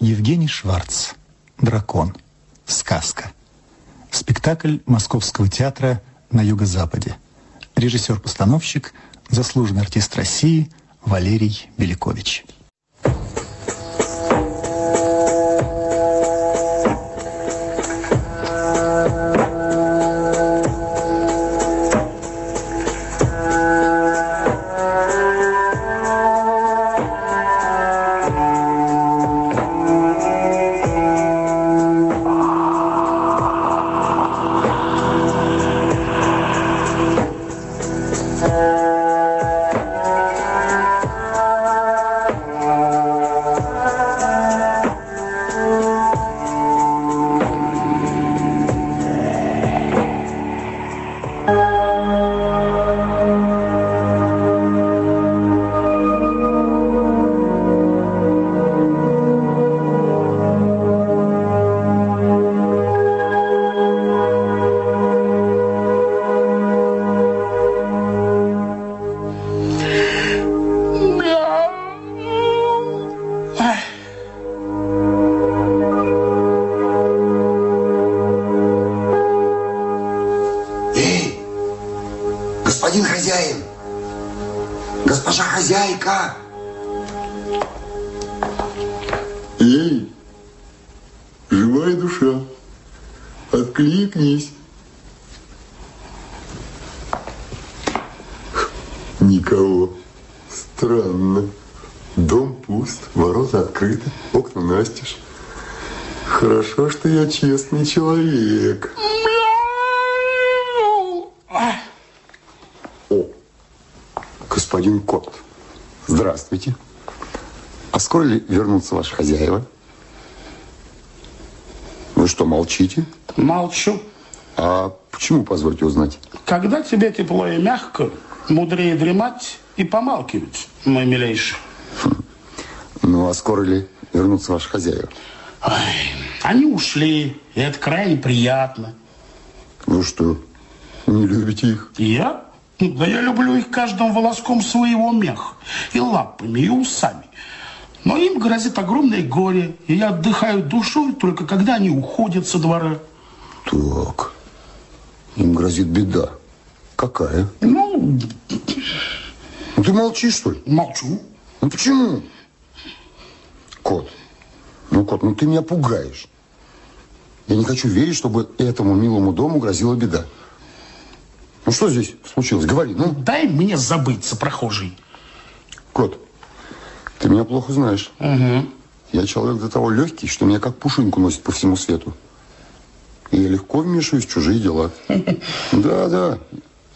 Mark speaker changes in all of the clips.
Speaker 1: Евгений Шварц. Дракон. Сказка. Спектакль Московского театра на юго-западе. Режиссер-постановщик, заслуженный артист России Валерий Белякович.
Speaker 2: Честный человек. О, господин кот, здравствуйте. А скоро ли вернутся ваши хозяева? Вы что, молчите?
Speaker 3: Молчу.
Speaker 2: А почему, позвольте узнать?
Speaker 3: Когда тебе тепло и мягко, мудрее дремать и помалкивать, мой милейший.
Speaker 2: Ну, а скоро ли вернутся ваши хозяева?
Speaker 3: Ой, они ушли, и это крайне приятно.
Speaker 2: Вы что, не любите их?
Speaker 3: Я? Да я люблю их каждым волоском своего меха. И лапами, и усами. Но им грозит огромное горе, и я отдыхаю душой только когда они уходят со двора.
Speaker 2: Так, им грозит беда. Какая?
Speaker 3: Ну,
Speaker 2: Ну, ты молчишь, что ли?
Speaker 3: молчу.
Speaker 2: Ну, почему? Кот, ну, кот, ну ты меня пугаешь. Я не хочу верить, чтобы этому милому дому грозила беда. Ну, что здесь случилось? Говори, ну.
Speaker 3: Дай мне забыться, прохожий.
Speaker 2: Кот, ты меня плохо знаешь. Я человек до того легкий, что меня как пушинку носит по всему свету. И я легко вмешиваюсь в чужие дела. Да, да.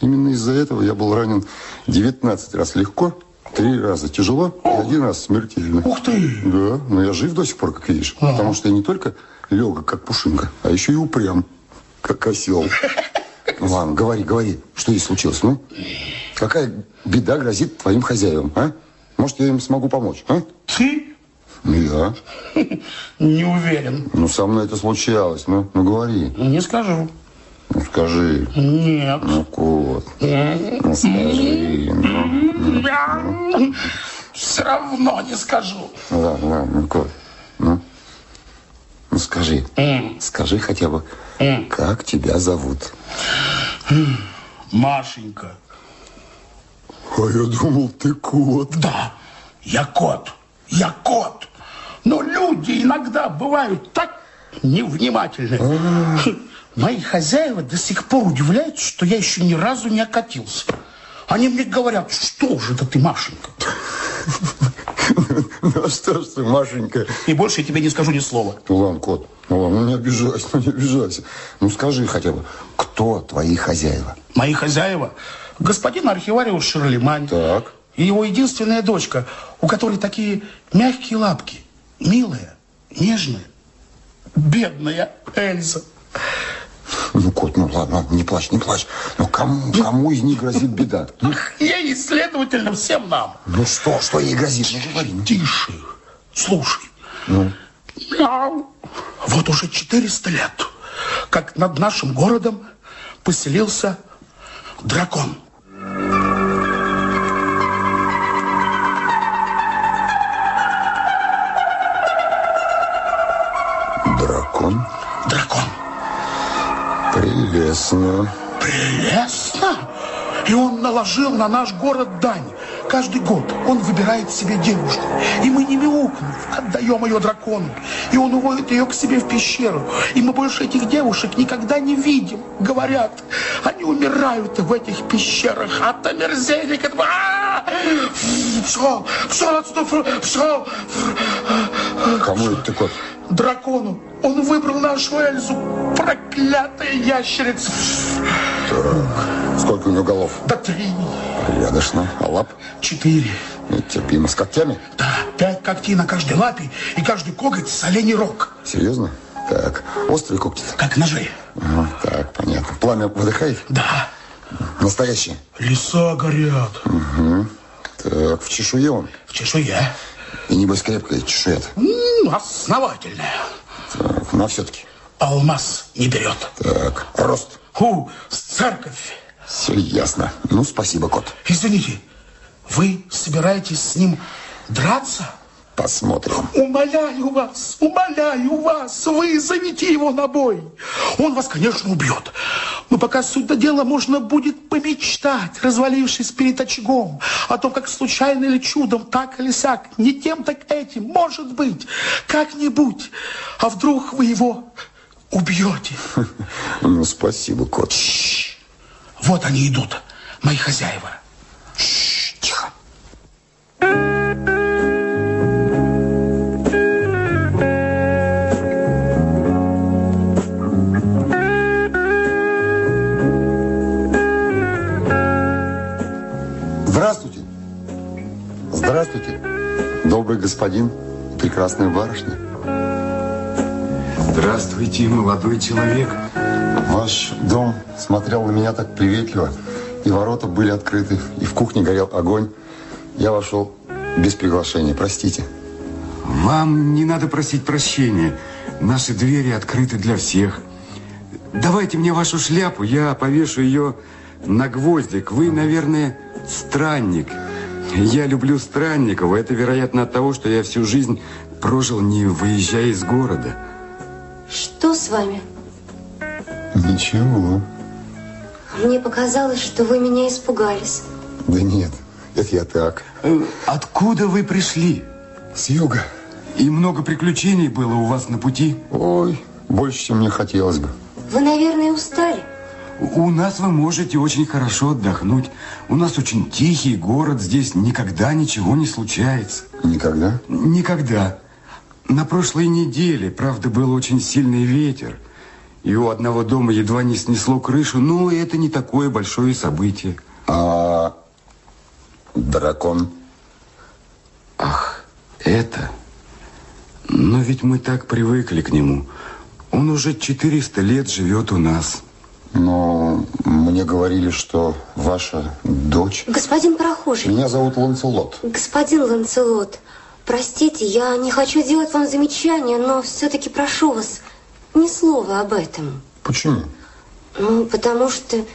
Speaker 2: Именно из-за этого я был ранен 19 раз легко, три раза тяжело и один раз смертельно.
Speaker 3: Ух ты!
Speaker 2: Да, но я жив до сих пор, как видишь. Потому что я не только легок, как пушинка, а еще и упрям, как осел. Ну ладно, говори, говори, что здесь случилось, ну? Какая беда грозит твоим хозяевам, а? Может, я им смогу помочь, а?
Speaker 3: Ты?
Speaker 2: Я?
Speaker 3: Не уверен.
Speaker 2: Ну, со мной это случалось, ну, ну говори.
Speaker 3: Не скажу.
Speaker 2: Ну, скажи.
Speaker 3: Нет.
Speaker 2: Ну, кот. Ну, скажи. Ну,
Speaker 3: Все равно не скажу.
Speaker 2: ну, ладно, ладно, ну, кот. Ну, скажи. Скажи хотя бы, как тебя зовут?
Speaker 3: Машенька.
Speaker 2: А я думал, ты кот.
Speaker 3: Да, я кот. Я кот. Но люди иногда бывают так невнимательны. Мои хозяева до сих пор удивляются, что я еще ни разу не окатился. Они мне говорят, что же это ты, Машенька?
Speaker 2: Ну, что ж ты, Машенька.
Speaker 3: И больше я тебе не скажу ни слова.
Speaker 2: Ну, ладно, кот. Ну, ладно, ну, не обижайся, ну, не обижайся. Ну, скажи хотя бы, кто твои хозяева?
Speaker 3: Мои хозяева, господин архивариус Шерлимань
Speaker 2: Так.
Speaker 3: и его единственная дочка, у которой такие мягкие лапки, милая, нежная, бедная Эльза.
Speaker 2: Ну, кот, ну, ладно, ладно, не плачь, не плачь. Ну, кому, кому из них грозит беда? Ну,
Speaker 3: Ей, следовательно, всем нам.
Speaker 2: ну что, что ей грозит? Ну, говори. ну.
Speaker 3: Тише, слушай. Мяу. Вот уже 400 лет, как над нашим городом поселился. Дракон?
Speaker 2: Прелестно.
Speaker 3: Прелестно. И он наложил на наш город дань. Каждый год он выбирает себе девушку. И мы не мяукнув, отдаем ее дракону. И он уводит ее к себе в пещеру. И мы больше этих девушек никогда не видим. Говорят, они умирают в этих пещерах от омерзения. А! Все, все отсюда, все.
Speaker 2: Кому это ты, кот?
Speaker 3: Дракону. Он выбрал нашу Эльзу. Проклятая ящерица.
Speaker 2: Так. Сколько у него голов?
Speaker 3: Да три.
Speaker 2: Порядочно. А лап?
Speaker 3: Четыре.
Speaker 2: Терпимо. С когтями?
Speaker 3: Да, пять когтей на каждой лапе и каждый коготь с оленей рог.
Speaker 2: Серьезно? Так, острые когти?
Speaker 3: Как ножи.
Speaker 2: Ага, так, понятно. Пламя выдыхает?
Speaker 3: Да.
Speaker 2: Настоящие?
Speaker 3: Леса горят.
Speaker 2: Угу. Так, в чешуе он?
Speaker 3: В чешуе.
Speaker 2: И небось крепкая
Speaker 3: -м, основательная.
Speaker 2: Так, но все-таки.
Speaker 3: Алмаз не берет.
Speaker 2: Так, рост?
Speaker 3: Ху, с церковь.
Speaker 2: Все ясно. Ну, спасибо, кот.
Speaker 3: Извините, вы собираетесь с ним драться?
Speaker 2: Посмотрим.
Speaker 3: Умоляю вас, умоляю вас, вызовите его на бой. Он вас, конечно, убьет. Но пока суть до дела, можно будет помечтать, развалившись перед очагом, о том, как случайно или чудом, так или сяк, не тем, так этим, может быть, как-нибудь. А вдруг вы его убьете?
Speaker 2: Ну, спасибо, кот.
Speaker 3: Вот они идут, мои хозяева.
Speaker 2: Тихо. Добрый господин, прекрасная барышня.
Speaker 4: Здравствуйте, молодой человек.
Speaker 2: Ваш дом смотрел на меня так приветливо, и ворота были открыты, и в кухне горел огонь. Я вошел без приглашения, простите.
Speaker 4: Вам не надо просить прощения. Наши двери открыты для всех. Давайте мне вашу шляпу, я повешу ее на гвоздик. Вы, наверное, странник. Я люблю странников. Это, вероятно, от того, что я всю жизнь прожил, не выезжая из города.
Speaker 5: Что с вами?
Speaker 2: Ничего.
Speaker 5: Мне показалось, что вы меня испугались.
Speaker 2: Да нет, это я так.
Speaker 4: Э, Откуда вы пришли?
Speaker 2: С юга.
Speaker 4: И много приключений было у вас на пути?
Speaker 2: Ой, больше, чем мне хотелось бы.
Speaker 5: Вы, наверное, устали.
Speaker 4: У нас вы можете очень хорошо отдохнуть. У нас очень тихий город, здесь никогда ничего не случается.
Speaker 2: Никогда?
Speaker 4: Никогда. На прошлой неделе, правда, был очень сильный ветер. И у одного дома едва не снесло крышу, но это не такое большое событие.
Speaker 2: А дракон?
Speaker 4: Ах, это... Но ведь мы так привыкли к нему. Он уже 400 лет живет у нас.
Speaker 2: Но мне говорили, что ваша дочь...
Speaker 5: Господин прохожий.
Speaker 2: Меня зовут Ланцелот.
Speaker 5: Господин Ланцелот, простите, я не хочу делать вам замечания, но все-таки прошу вас, ни слова об этом.
Speaker 2: Почему?
Speaker 5: Ну, потому что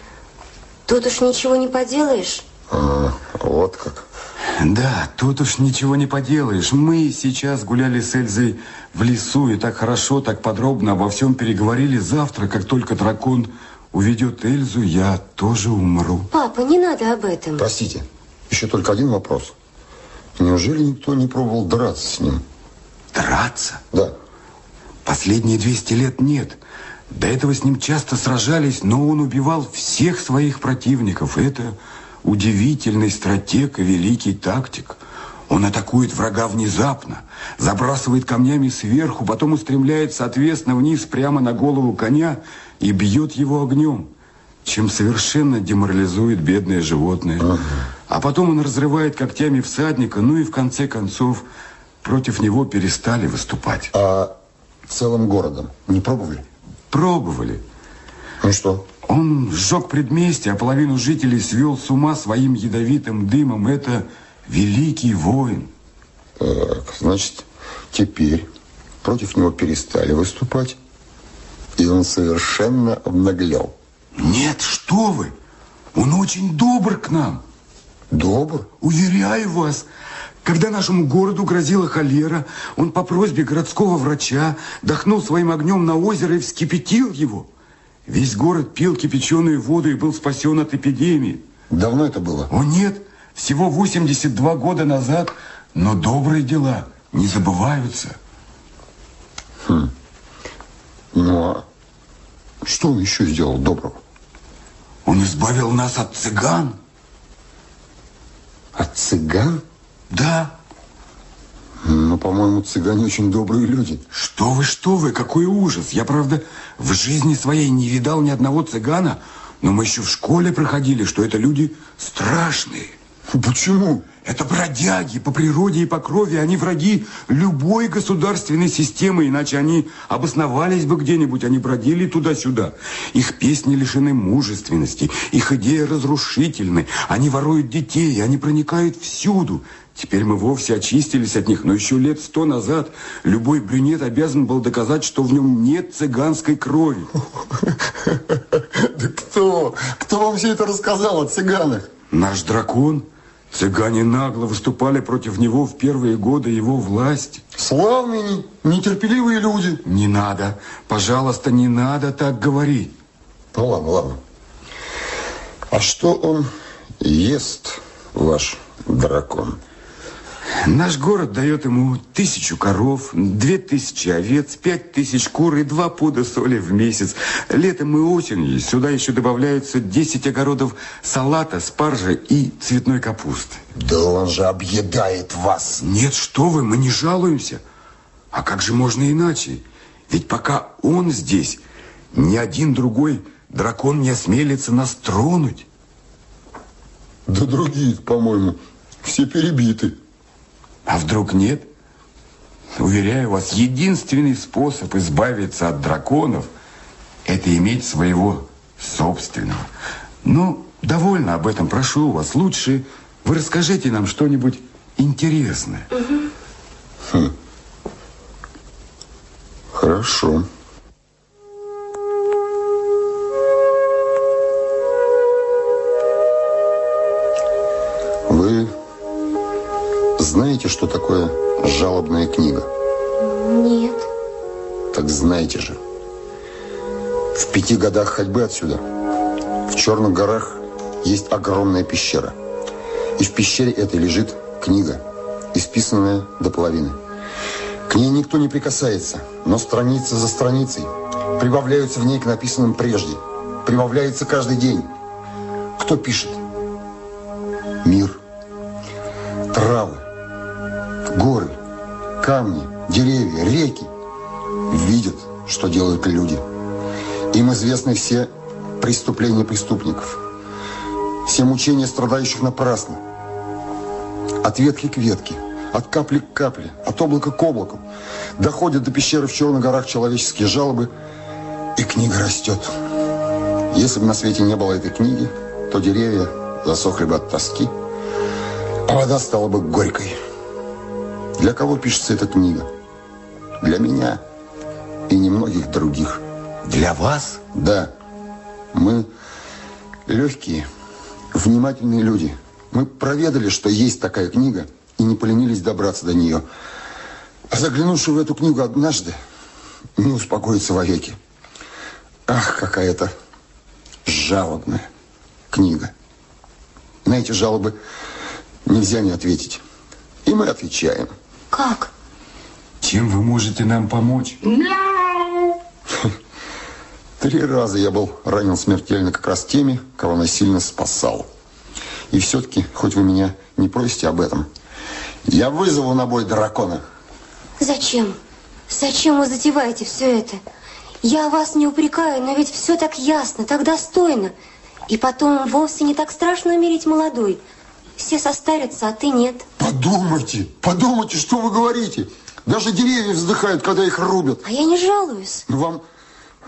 Speaker 5: тут уж ничего не поделаешь.
Speaker 2: А, вот как.
Speaker 4: Да, тут уж ничего не поделаешь. Мы сейчас гуляли с Эльзой в лесу и так хорошо, так подробно обо всем переговорили. Завтра, как только дракон уведет Эльзу, я тоже умру.
Speaker 5: Папа, не надо об этом.
Speaker 2: Простите, еще только один вопрос. Неужели никто не пробовал драться с ним?
Speaker 4: Драться?
Speaker 2: Да.
Speaker 4: Последние 200 лет нет. До этого с ним часто сражались, но он убивал всех своих противников. Это удивительный стратег и великий тактик. Он атакует врага внезапно, забрасывает камнями сверху, потом устремляет, соответственно, вниз прямо на голову коня и бьет его огнем, чем совершенно деморализует бедное животное. Ага. А потом он разрывает когтями всадника, ну и в конце концов против него перестали выступать.
Speaker 2: А целым городом не пробовали?
Speaker 4: Пробовали.
Speaker 2: Ну что?
Speaker 4: Он сжег предместье, а половину жителей свел с ума своим ядовитым дымом. Это великий воин.
Speaker 2: Так, значит, теперь против него перестали выступать, и он совершенно обнаглел.
Speaker 4: Нет, что вы! Он очень добр к нам.
Speaker 2: Добр?
Speaker 4: Уверяю вас, Когда нашему городу грозила холера, он по просьбе городского врача дохнул своим огнем на озеро и вскипятил его. Весь город пил кипяченую воду и был спасен от эпидемии.
Speaker 2: Давно это было?
Speaker 4: О нет, всего 82 года назад, но добрые дела не забываются.
Speaker 2: Хм. Ну, а что он еще сделал доброго?
Speaker 4: Он избавил нас от цыган.
Speaker 2: От цыган?
Speaker 4: Да.
Speaker 2: Ну, по-моему, цыгане очень добрые люди.
Speaker 4: Что вы, что вы, какой ужас. Я, правда, в жизни своей не видал ни одного цыгана, но мы еще в школе проходили, что это люди страшные.
Speaker 2: Почему?
Speaker 4: Это бродяги по природе и по крови. Они враги любой государственной системы, иначе они обосновались бы где-нибудь, они бродили туда-сюда. Их песни лишены мужественности, их идеи разрушительны. Они воруют детей, они проникают всюду. Теперь мы вовсе очистились от них, но еще лет сто назад любой брюнет обязан был доказать, что в нем нет цыганской крови.
Speaker 2: Да кто? Кто вам все это рассказал о цыганах?
Speaker 4: Наш дракон. Цыгане нагло выступали против него в первые годы его власти.
Speaker 2: Славные, нетерпеливые люди.
Speaker 4: Не надо, пожалуйста, не надо так говорить.
Speaker 2: Ну ладно, ладно. А что он ест, ваш дракон?
Speaker 4: Наш город дает ему тысячу коров, две тысячи овец, пять тысяч кур и два пуда соли в месяц. Летом и осенью сюда еще добавляются 10 огородов салата, спаржа и цветной капусты.
Speaker 2: Да он же объедает вас.
Speaker 4: Нет, что вы, мы не жалуемся. А как же можно иначе? Ведь пока он здесь, ни один другой дракон не осмелится нас тронуть.
Speaker 2: Да другие, по-моему, все перебиты.
Speaker 4: А вдруг нет? Уверяю вас, единственный способ избавиться от драконов – это иметь своего собственного. Ну, довольно об этом, прошу вас. Лучше вы расскажите нам что-нибудь интересное.
Speaker 2: Хм. Хорошо. Вы знаете, что такое жалобная книга?
Speaker 5: Нет.
Speaker 2: Так знаете же. В пяти годах ходьбы отсюда, в Черных горах, есть огромная пещера. И в пещере этой лежит книга, исписанная до половины. К ней никто не прикасается, но страница за страницей прибавляются в ней к написанным прежде. Прибавляется каждый день. Кто пишет? Мир. Травы. Камни. Деревья. Реки. Видят, что делают люди. Им известны все преступления преступников. Все мучения страдающих напрасно. От ветки к ветке, от капли к капле, от облака к облаку. Доходят до пещеры в Черных горах человеческие жалобы, и книга растет. Если бы на свете не было этой книги, то деревья засохли бы от тоски, а вода стала бы горькой. Для кого пишется эта книга? Для меня и немногих других.
Speaker 4: Для вас?
Speaker 2: Да. Мы легкие, внимательные люди. Мы проведали, что есть такая книга, и не поленились добраться до нее. А заглянувши в эту книгу однажды, не успокоится вовеки. Ах, какая это жалобная книга. На эти жалобы нельзя не ответить. И мы отвечаем.
Speaker 5: Как?
Speaker 4: Чем вы можете нам помочь?
Speaker 3: Мяу!
Speaker 2: Три раза я был ранен смертельно как раз теми, кого насильно спасал. И все-таки, хоть вы меня не просите об этом, я вызову на бой дракона.
Speaker 5: Зачем? Зачем вы затеваете все это? Я вас не упрекаю, но ведь все так ясно, так достойно. И потом вовсе не так страшно умереть молодой. Все состарятся, а ты нет.
Speaker 2: Подумайте, подумайте, что вы говорите. Даже деревья вздыхают, когда их рубят.
Speaker 5: А я не жалуюсь.
Speaker 2: Ну, Вам,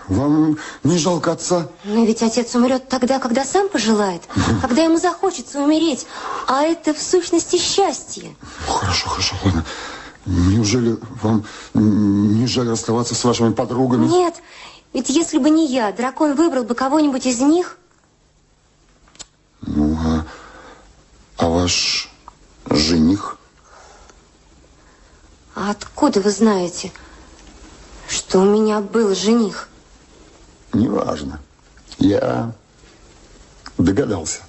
Speaker 2: вам не жалко отца?
Speaker 5: Но ведь отец умрет тогда, когда сам пожелает, когда ему захочется умереть. А это в сущности счастье.
Speaker 2: Ну, Хорошо, хорошо, ладно. Неужели вам не жаль расставаться с вашими подругами?
Speaker 5: Нет, ведь если бы не я, дракон выбрал бы кого-нибудь из них.
Speaker 2: Ну, а, а ваш жених?
Speaker 5: А откуда вы знаете, что у меня был жених?
Speaker 2: Неважно. Я догадался.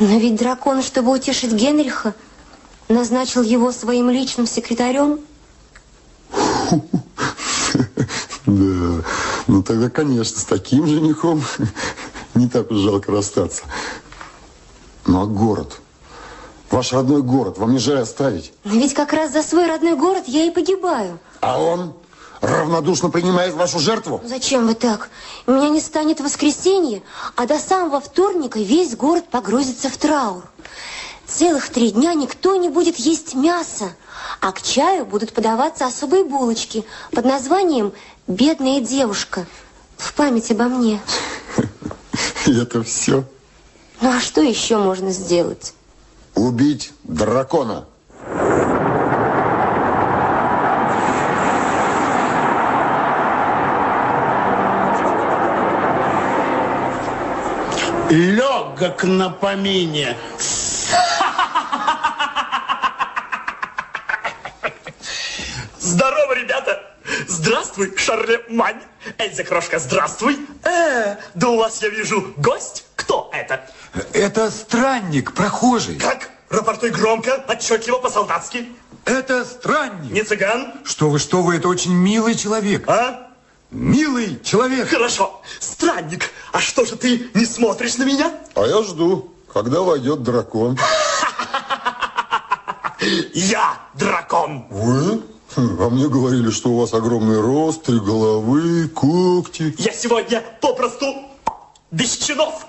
Speaker 5: Но ведь дракон, чтобы утешить Генриха, назначил его своим личным секретарем.
Speaker 2: Да, ну тогда, конечно, с таким женихом не так уж жалко расстаться. Ну а город? Ваш родной город, вам не жаль оставить?
Speaker 5: Но ведь как раз за свой родной город я и погибаю.
Speaker 2: А он равнодушно принимает вашу жертву?
Speaker 5: Зачем вы так? Меня не станет в воскресенье, а до самого вторника весь город погрузится в траур. Целых три дня никто не будет есть мясо, а к чаю будут подаваться особые булочки под названием «Бедная девушка» в память обо мне.
Speaker 2: Это все?
Speaker 5: Ну а что еще можно сделать?
Speaker 2: Убить дракона.
Speaker 3: Легок на помине.
Speaker 6: Здорово, ребята! Здравствуй, Шарлемань! Эльза Крошка, здравствуй! Э, да у вас, я вижу, гость? Кто это?
Speaker 4: Это странник, прохожий.
Speaker 6: Как? Рапортуй громко, отчетливо, по-солдатски.
Speaker 4: Это странник.
Speaker 6: Не цыган?
Speaker 4: Что вы, что вы, это очень милый человек.
Speaker 6: А?
Speaker 4: Милый человек.
Speaker 6: Хорошо. Странник, а что же ты не смотришь на меня?
Speaker 2: А я жду, когда войдет дракон.
Speaker 6: Я дракон.
Speaker 2: Вы? Хм, А мне говорили, что у вас огромный рост, три головы, когти.
Speaker 6: Я сегодня попросту без чинов.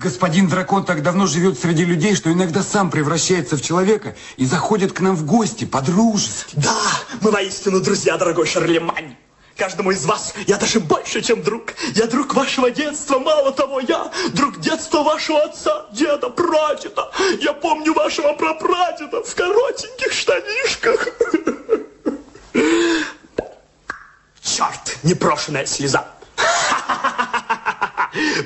Speaker 4: Господин дракон так давно живет среди людей, что иногда сам превращается в человека и заходит к нам в гости по-дружески.
Speaker 6: Да, мы воистину друзья, дорогой Шарлемань. Каждому из вас я даже больше, чем друг. Я друг вашего детства, мало того, я друг детства вашего отца, деда, прадеда. Я помню вашего прапрадеда в коротеньких штанишках. Черт, непрошенная слеза.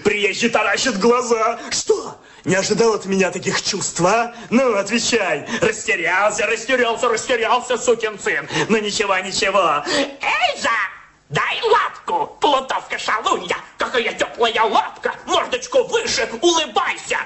Speaker 6: Приезжий таращит глаза. Что? Не ожидал от меня таких чувств, а? Ну, отвечай. Растерялся, растерялся, растерялся, сукин сын. Ну, ничего, ничего. Эльза, дай лапку, плутовка шалунья. Какая теплая лапка. Мордочку выше, улыбайся.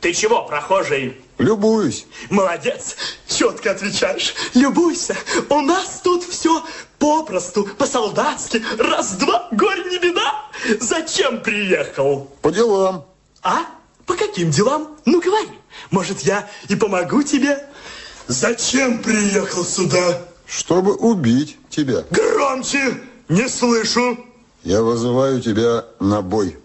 Speaker 6: Ты чего, прохожий?
Speaker 2: Любуюсь.
Speaker 6: Молодец, четко отвечаешь. Любуйся, у нас тут все попросту, по-солдатски. Раз-два, горе не беда. Зачем приехал?
Speaker 2: По делам.
Speaker 6: А? По каким делам? Ну, говори. Может, я и помогу тебе? Зачем приехал сюда?
Speaker 2: Чтобы убить тебя.
Speaker 6: Громче! Не слышу.
Speaker 2: Я вызываю тебя на бой.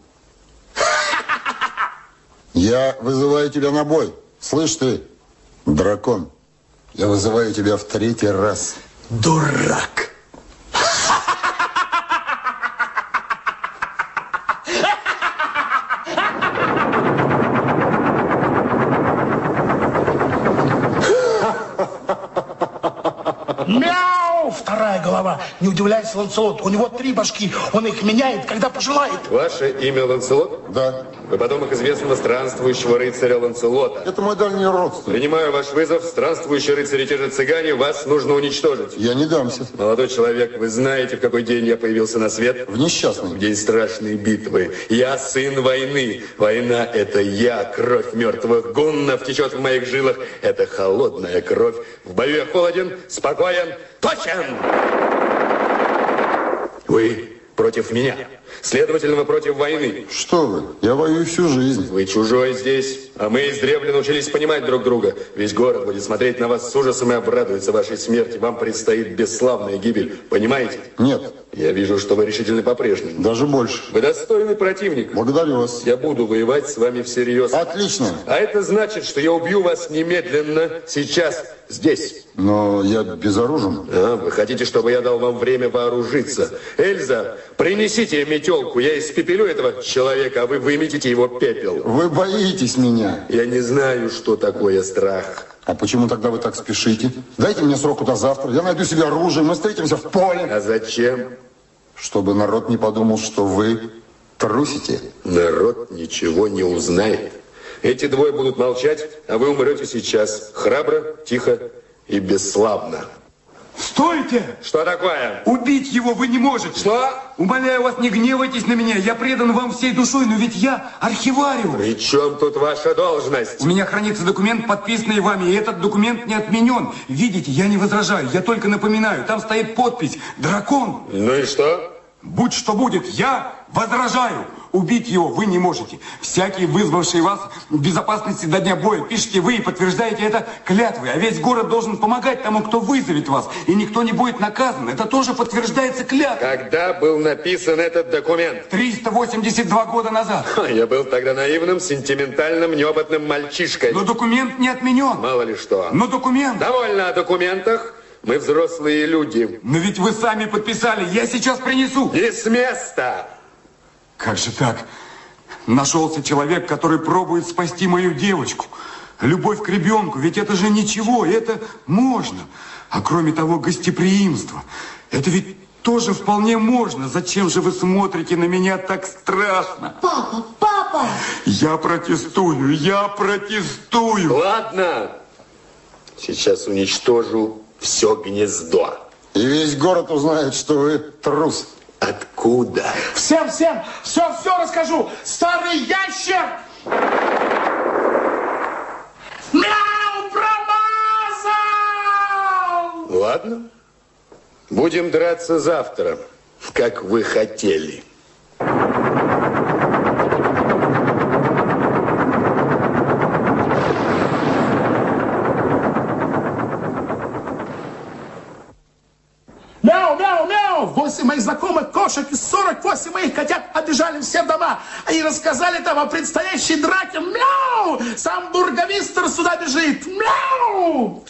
Speaker 2: Я вызываю тебя на бой. Слышь ты, дракон, я вызываю тебя в третий раз.
Speaker 6: Дурак.
Speaker 3: Мяу! Вторая голова. Не удивляйся, Ланселот. У него три башки. Он их меняет, когда пожелает.
Speaker 7: Ваше имя Ланселот?
Speaker 2: Да,
Speaker 7: Вы потомок известного странствующего рыцаря Ланселота.
Speaker 2: это мой дальний родственник.
Speaker 7: Принимаю ваш вызов. Странствующие рыцари те же цыгане. Вас нужно уничтожить.
Speaker 2: Я не дамся.
Speaker 7: Молодой человек, вы знаете, в какой день я появился на свет?
Speaker 2: В несчастный.
Speaker 7: В день страшной битвы. Я сын войны. Война – это я. Кровь мертвых гуннов течет в моих жилах. Это холодная кровь. В бою я холоден, спокоен, точен. Вы против меня. Следовательно, вы против войны.
Speaker 2: Что вы, я воюю всю жизнь.
Speaker 7: Вы чужой здесь, а мы издревле научились понимать друг друга. Весь город будет смотреть на вас с ужасом и обрадуется вашей смерти. Вам предстоит бесславная гибель. Понимаете?
Speaker 2: Нет,
Speaker 7: Я вижу, что вы решительны по-прежнему.
Speaker 2: даже больше.
Speaker 7: Вы достойный противник.
Speaker 2: Благодарю вас.
Speaker 7: Я буду воевать с вами всерьез.
Speaker 2: Отлично.
Speaker 7: А это значит, что я убью вас немедленно, сейчас, здесь.
Speaker 2: Но я безоружен.
Speaker 7: А, вы хотите, чтобы я дал вам время вооружиться? Эльза, принесите метелку, я испепелю этого человека, а вы выметите его пепел.
Speaker 2: Вы боитесь меня.
Speaker 7: Я не знаю, что такое страх.
Speaker 2: А почему тогда вы так спешите? Дайте мне сроку до завтра. Я найду себе оружие, мы встретимся в поле.
Speaker 7: А зачем?
Speaker 2: Чтобы народ не подумал, что вы трусите.
Speaker 7: Народ ничего не узнает. Эти двое будут молчать, а вы умрете сейчас. Храбро, тихо и бесславно.
Speaker 4: Стойте!
Speaker 7: Что такое?
Speaker 4: Убить его вы не можете.
Speaker 7: Что?
Speaker 4: Умоляю вас, не гневайтесь на меня. Я предан вам всей душой, но ведь я архивариус.
Speaker 7: При чем тут ваша должность?
Speaker 4: У меня хранится документ, подписанный вами, и этот документ не отменен. Видите, я не возражаю, я только напоминаю. Там стоит подпись «Дракон».
Speaker 7: Ну и что?
Speaker 4: Будь что будет, я возражаю. Убить его вы не можете. Всякий, вызвавший вас в безопасности до дня боя, пишите вы и подтверждаете это клятвой. А весь город должен помогать тому, кто вызовет вас. И никто не будет наказан. Это тоже подтверждается клятвой.
Speaker 7: Когда был написан этот документ?
Speaker 4: 382 года назад.
Speaker 7: Ха, Я был тогда наивным, сентиментальным, неопытным мальчишкой.
Speaker 4: Но документ не отменен.
Speaker 7: Мало ли что.
Speaker 4: Но документ...
Speaker 7: Довольно о документах. Мы взрослые люди.
Speaker 4: Но ведь вы сами подписали. Я сейчас принесу.
Speaker 7: И с места.
Speaker 4: Как же так? Нашелся человек, который пробует спасти мою девочку. Любовь к ребенку, ведь это же ничего, это можно. А кроме того, гостеприимство. Это ведь тоже вполне можно. Зачем же вы смотрите на меня так страшно?
Speaker 5: Папа, папа!
Speaker 4: Я протестую, я протестую.
Speaker 7: Ладно. Сейчас уничтожу все гнездо.
Speaker 2: И весь город узнает, что вы трус.
Speaker 7: Откуда?
Speaker 8: Всем, всем, все, все расскажу. Старый ящер! Мяу, промазал!
Speaker 7: Ладно. Будем драться завтра, как вы хотели.
Speaker 8: 8 моих знакомых кошек и 48 моих котят обижали все дома и рассказали там о предстоящей драке. Мяу! Сам бургомистр сюда бежит. Мяу!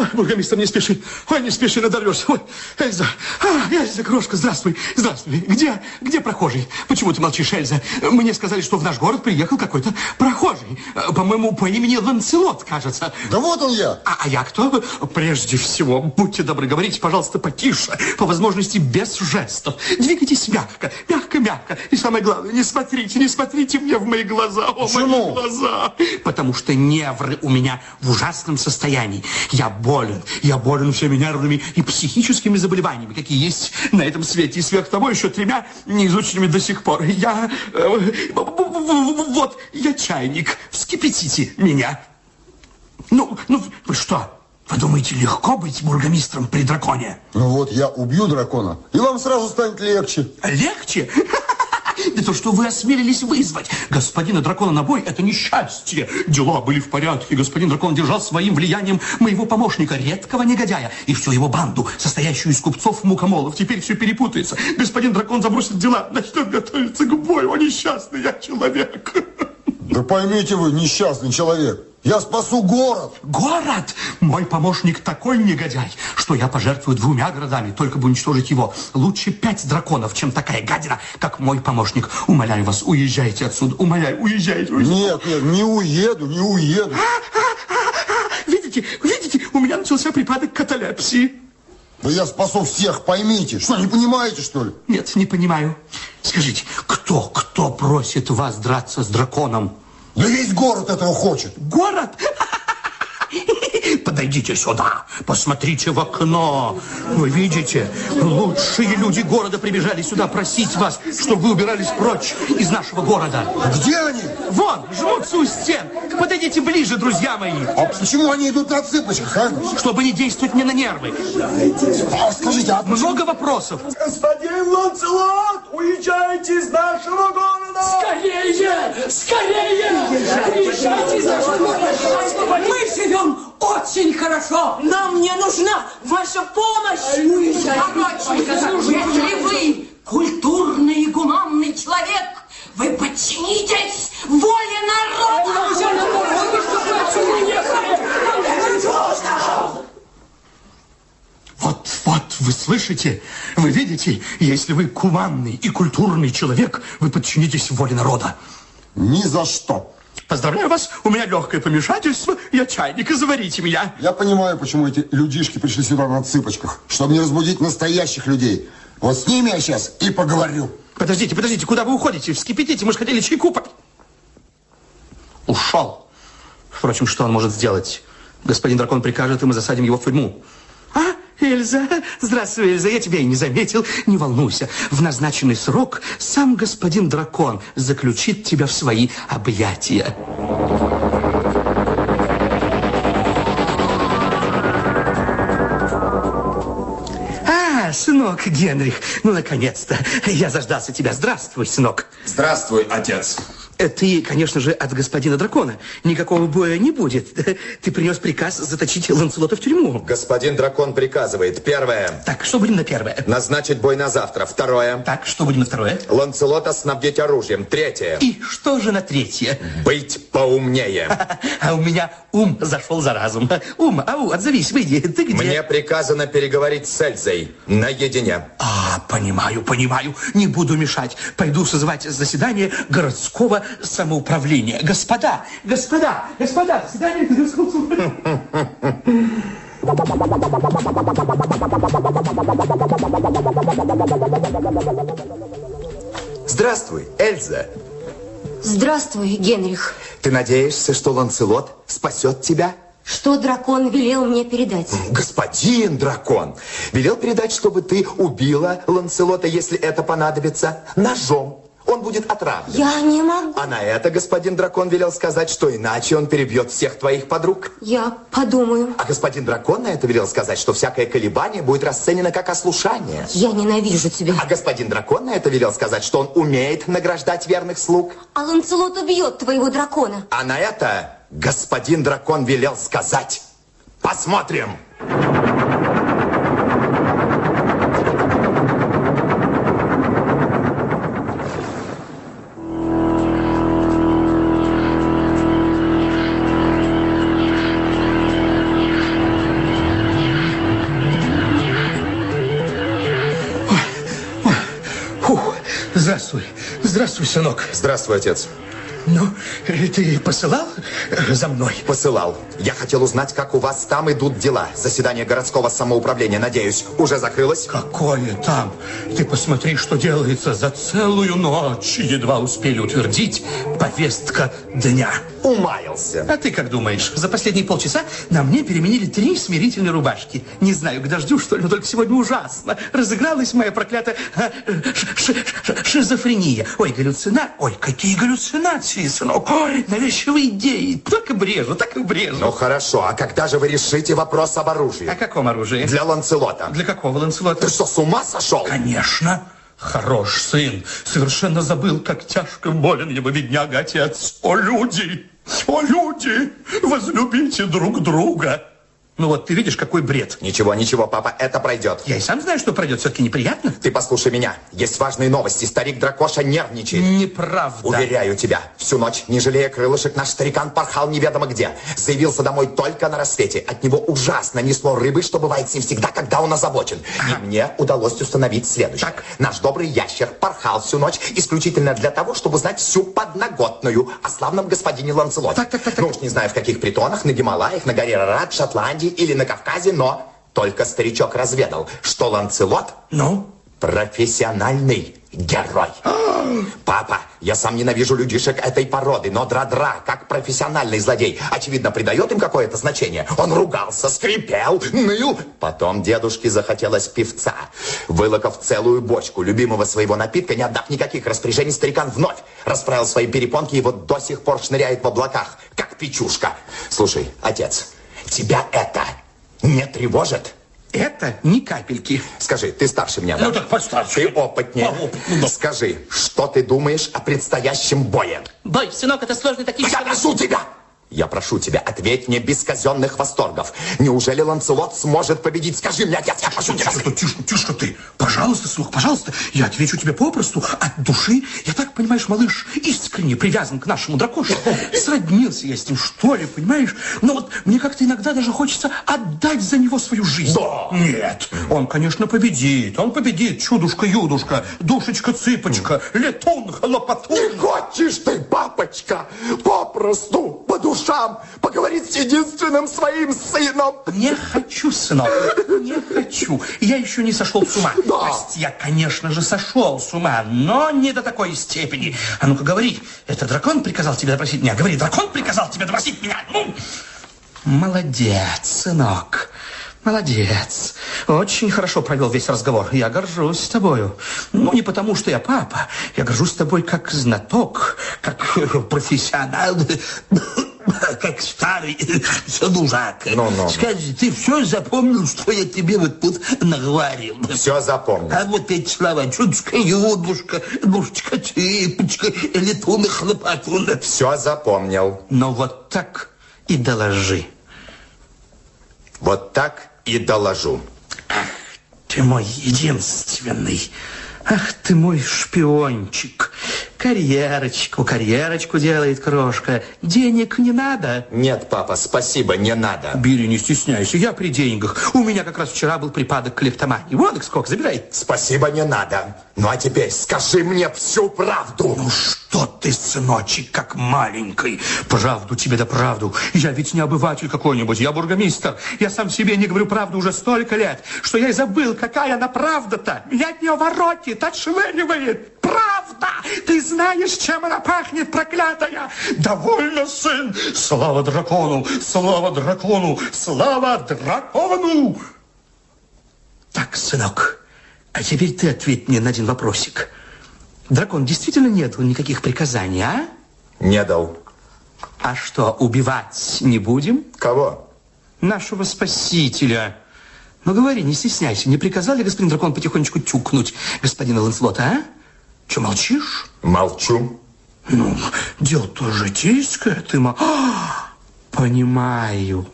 Speaker 8: Ой, бургомистр, не спеши. Ой, не спеши, надорвешься. Ой, Эльза, а, Эльза, крошка, здравствуй. Здравствуй. Где, где прохожий? Почему ты молчишь, Эльза? Мне сказали, что в наш город приехал какой-то прохожий. Э, По-моему, по имени Ланцелот, кажется.
Speaker 2: Да вот он я.
Speaker 8: А, а я кто? Прежде всего, будьте добры, говорите, пожалуйста, потише, по возможности без жестов. Двигайтесь мягко, мягко, мягко. И самое главное, не смотрите, не смотрите мне в мои глаза. О,
Speaker 2: Почему?
Speaker 8: мои глаза. Потому что нервы у меня в ужасном состоянии. Я болен, я болен всеми нервными и психическими заболеваниями, какие есть на этом свете. И сверх того еще тремя неизученными до сих пор. Я, э, вот, я чайник. Вскипятите меня. Ну, ну, вы что? Вы думаете, легко быть бургомистром при драконе?
Speaker 2: Ну вот я убью дракона, и вам сразу станет легче.
Speaker 8: Легче? Да то, что вы осмелились вызвать господина дракона на бой, это несчастье. Дела были в порядке. Господин дракон держал своим влиянием моего помощника, редкого негодяя, и всю его банду, состоящую из купцов-мукомолов. Теперь все перепутается. Господин дракон забросит дела, начнет готовиться к бою. О, несчастный я человек.
Speaker 2: Да поймите вы, несчастный человек, я спасу город.
Speaker 8: Город! Мой помощник такой негодяй, что я пожертвую двумя городами, только бы уничтожить его. Лучше пять драконов, чем такая гадина, как мой помощник. Умоляю вас, уезжайте отсюда. Умоляю, уезжайте. уезжайте.
Speaker 2: Нет, нет, не уеду, не уеду.
Speaker 8: Видите, видите, у меня начался припадок каталепсии.
Speaker 2: Да я спасу всех, поймите. Что, не понимаете, что ли?
Speaker 8: Нет, не понимаю. Скажите, кто, кто просит вас драться с драконом?
Speaker 2: Да весь город этого хочет.
Speaker 8: Город? Подойдите сюда, посмотрите в окно. Вы видите, лучшие люди города прибежали сюда просить вас, чтобы вы убирались прочь из нашего города.
Speaker 2: Где они?
Speaker 8: Вон, жмутся у стен. Подойдите ближе, друзья мои,
Speaker 2: А почему они идут на цыпочках, а?
Speaker 8: чтобы не действовать мне на нервы.
Speaker 2: А скажите, а почему...
Speaker 8: Много вопросов.
Speaker 9: Господин Ланцелот, уезжайте из нашего города!
Speaker 10: Скорее! Скорее! Уезжайте из нашего города! Мы живем очень хорошо! Нам не нужна ваша помощь! Уезжайте! Если вы культурный и гуманный человек, вы подчинитесь воле народа!
Speaker 8: Вот, вот, вы слышите? Вы видите? Если вы гуманный и культурный человек, вы подчинитесь воле народа.
Speaker 2: Ни за что.
Speaker 8: Поздравляю вас, у меня легкое помешательство, я чайник, и заварите меня.
Speaker 2: Я понимаю, почему эти людишки пришли сюда на цыпочках. Чтобы не разбудить настоящих людей. Вот с ними я сейчас и поговорю.
Speaker 8: Подождите, подождите, куда вы уходите? Вскипятите, мы же хотели чайку попить. Ушел. Впрочем, что он может сделать? Господин дракон прикажет, и мы засадим его в тюрьму. Эльза. Здравствуй, Эльза. Я тебя и не заметил. Не волнуйся. В назначенный срок сам господин дракон заключит тебя в свои объятия. А, сынок Генрих, ну, наконец-то. Я заждался тебя. Здравствуй, сынок.
Speaker 11: Здравствуй, отец.
Speaker 8: Ты, конечно же, от господина дракона. Никакого боя не будет. Ты принес приказ заточить Ланцелота в тюрьму.
Speaker 11: Господин дракон приказывает. Первое.
Speaker 8: Так, что будем на первое?
Speaker 11: Назначить бой на завтра. Второе.
Speaker 8: Так, что будем на второе?
Speaker 11: Ланцелота снабдить оружием. Третье.
Speaker 8: И что же на третье?
Speaker 11: Быть поумнее.
Speaker 8: А у меня ум зашел за разум. Ум, ау, отзовись, выйди. Ты где?
Speaker 11: Мне приказано переговорить с Эльзой. Наедине.
Speaker 8: А, понимаю, понимаю. Не буду мешать. Пойду созывать заседание городского самоуправления. Господа, господа, господа, городского самоуправления.
Speaker 11: Здравствуй, Эльза.
Speaker 5: Здравствуй, Генрих.
Speaker 11: Ты надеешься, что Ланцелот спасет тебя?
Speaker 5: Что дракон велел мне передать?
Speaker 11: Господин дракон велел передать, чтобы ты убила Ланцелота, если это понадобится, ножом. Он будет отравлен.
Speaker 5: Я не могу.
Speaker 11: А на это господин дракон велел сказать, что иначе он перебьет всех твоих подруг.
Speaker 5: Я подумаю.
Speaker 11: А господин дракон на это велел сказать, что всякое колебание будет расценено как ослушание.
Speaker 5: Я ненавижу тебя.
Speaker 11: А господин дракон на это велел сказать, что он умеет награждать верных слуг.
Speaker 5: А Ланцелот убьет твоего дракона.
Speaker 11: А на это господин дракон велел сказать. Посмотрим.
Speaker 8: Фух, сынок.
Speaker 11: Здравствуй, отец.
Speaker 8: Ну, ты посылал за мной?
Speaker 11: Посылал. Я хотел узнать, как у вас там идут дела. Заседание городского самоуправления, надеюсь, уже закрылось?
Speaker 8: Какое там? Ты посмотри, что делается за целую ночь. Едва успели утвердить повестка дня.
Speaker 11: Умаялся.
Speaker 8: А ты как думаешь? За последние полчаса на мне переменили три смирительные рубашки. Не знаю, к дождю, что ли, но только сегодня ужасно. Разыгралась моя проклятая а, шизофрения. Ой, галлюцина... Ой, какие галлюцинации, сынок. Ой, навязчивые идеи. Так и брежу, так и брежу.
Speaker 11: Ну хорошо, а когда же вы решите вопрос об оружии?
Speaker 8: О каком оружии?
Speaker 11: Для Ланцелота.
Speaker 8: Для какого Ланселота?
Speaker 11: Ты что, с ума сошел?
Speaker 8: Конечно. Хорош сын. Совершенно забыл, как тяжко болен его бедняга отец. О, люди! О, люди! Возлюбите друг друга. Ну вот, ты видишь, какой бред.
Speaker 11: Ничего, ничего, папа, это пройдет.
Speaker 8: Я и сам знаю, что пройдет. Все-таки неприятно.
Speaker 11: Ты послушай меня. Есть важные новости. Старик Дракоша нервничает.
Speaker 8: Неправда.
Speaker 11: Уверяю тебя, всю ночь, не жалея крылышек, наш старикан порхал неведомо где. Заявился домой только на рассвете. От него ужасно несло рыбы, что бывает с ним всегда, когда он озабочен. И мне удалось установить следующее.
Speaker 8: Так.
Speaker 11: Наш добрый ящер порхал всю ночь исключительно для того, чтобы узнать всю подноготную о славном господине Ланцелоте.
Speaker 8: Так, так, так, так.
Speaker 11: Ну уж не знаю, в каких притонах, на Гималаях, на горе Рарат, Шотландии или на Кавказе, но только старичок разведал, что Ланцелот
Speaker 8: Ну?
Speaker 11: профессиональный герой. Папа, я сам ненавижу людишек этой породы, но Дра-Дра, как профессиональный злодей, очевидно, придает им какое-то значение. Он ругался, скрипел, ныл. Потом дедушке захотелось певца. Вылокав целую бочку любимого своего напитка, не отдав никаких распоряжений, старикан вновь расправил свои перепонки и вот до сих пор шныряет в облаках, как печушка. Слушай, отец, тебя это не тревожит?
Speaker 8: Это ни капельки.
Speaker 11: Скажи, ты старше меня, да?
Speaker 8: Ну так постарше.
Speaker 11: Ты опытнее.
Speaker 8: А, опытнее, да.
Speaker 11: Скажи, что ты думаешь о предстоящем бое?
Speaker 12: Бой, сынок, это сложный тактический...
Speaker 11: Я прошу тебя! Я прошу тебя, ответь мне без казенных восторгов. Неужели Ланцелот сможет победить? Скажи мне, отец, я прошу тебя.
Speaker 8: Тише, тише, тише ты. Пожалуйста, слух, пожалуйста. Я отвечу тебе попросту, от души. Я так, понимаешь, малыш, искренне привязан к нашему дракошу. Сроднился я с ним, что ли, понимаешь? Но вот мне как-то иногда даже хочется отдать за него свою жизнь.
Speaker 11: Да.
Speaker 8: Нет, он, конечно, победит. Он победит, чудушка-юдушка, душечка-цыпочка, летун-хлопотун.
Speaker 11: Хочешь ты, папочка, попросту, по душам, поговорить с единственным своим сыном?
Speaker 8: Не хочу, сынок, не хочу. Я еще не сошел с ума.
Speaker 11: Да.
Speaker 8: То есть я, конечно же, сошел с ума, но не до такой степени. А ну-ка говори, это дракон приказал тебе допросить меня? Говори, дракон приказал тебе допросить меня? Ну, молодец, сынок. Молодец. Очень хорошо провел весь разговор. Я горжусь тобою. Ну, не потому, что я папа. Я горжусь тобой как знаток, как профессионал, как старый мужак.
Speaker 11: Ну, ну.
Speaker 8: Скажи, ты все запомнил, что я тебе вот тут наговорил?
Speaker 11: Все запомнил.
Speaker 8: А вот эти слова. Чуточка, юдушка, душечка, цыпочка, летун и хлопотун.
Speaker 11: Все запомнил.
Speaker 8: Но вот так и доложи.
Speaker 11: Вот так и доложу.
Speaker 8: Ты мой единственный. Ах ты мой шпиончик. Карьерочку, карьерочку делает крошка. Денег не надо.
Speaker 11: Нет, папа, спасибо, не надо.
Speaker 8: Бери, не стесняйся, я при деньгах. У меня как раз вчера был припадок клептомании. Вот их сколько, забирай.
Speaker 11: Спасибо, не надо. Ну, а теперь скажи мне всю правду.
Speaker 8: Ну что ты, сыночек, как маленький. Правду тебе да правду. Я ведь не обыватель какой-нибудь, я бургомистр. Я сам себе не говорю правду уже столько лет, что я и забыл, какая она правда-то. Меня от нее воротит, отшвыривает. Правда! Ты знаешь, чем она пахнет, проклятая? Довольно, сын! Слава дракону! Слава дракону! Слава дракону! Так, сынок, а теперь ты ответь мне на один вопросик. Дракон действительно не дал никаких приказаний, а?
Speaker 11: Не дал.
Speaker 8: А что, убивать не будем?
Speaker 11: Кого?
Speaker 8: Нашего спасителя. Ну, говори, не стесняйся. Не приказал ли господин дракон потихонечку тюкнуть господина Ланслота, а? Че, молчишь?
Speaker 11: Молчу.
Speaker 8: Ну, дело-то житейское. Ты мо... А, понимаю.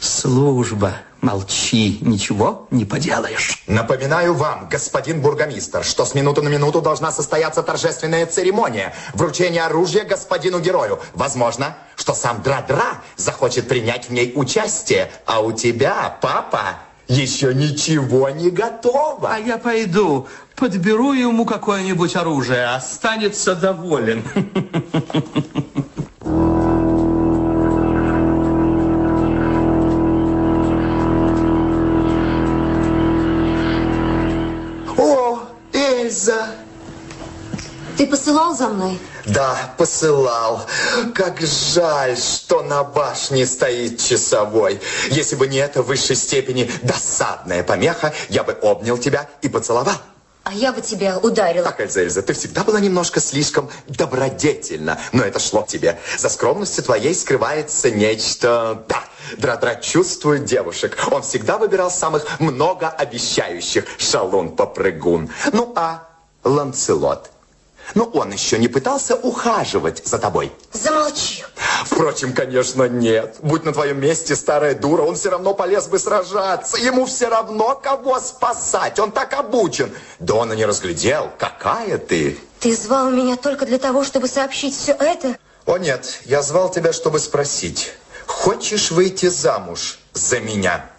Speaker 8: Служба. Молчи, ничего не поделаешь.
Speaker 11: Напоминаю вам, господин бургомистр, что с минуты на минуту должна состояться торжественная церемония вручения оружия господину герою. Возможно, что сам Дра-Дра захочет принять в ней участие, а у тебя, папа, еще ничего не готово.
Speaker 8: А я пойду, подберу ему какое-нибудь оружие, останется доволен.
Speaker 11: О, Эльза!
Speaker 5: Ты посылал за мной?
Speaker 11: Да, посылал. Как жаль, что на башне стоит часовой. Если бы не это в высшей степени досадная помеха, я бы обнял тебя и поцеловал.
Speaker 5: А я бы тебя ударила.
Speaker 11: Так, Эльза, Эльза, ты всегда была немножко слишком добродетельна, но это шло к тебе. За скромностью твоей скрывается нечто... Да, Дра-Дра чувствует девушек. Он всегда выбирал самых многообещающих. Шалун-попрыгун. Ну, а Ланцелот? Ну, он еще не пытался ухаживать за тобой.
Speaker 5: Замолчи.
Speaker 11: Впрочем, конечно, нет. Будь на твоем месте старая дура, он все равно полез бы сражаться. Ему все равно кого спасать. Он так обучен. Да он и не разглядел. Какая ты?
Speaker 5: Ты звал меня только для того, чтобы сообщить все это?
Speaker 11: О нет, я звал тебя, чтобы спросить. Хочешь выйти замуж за меня?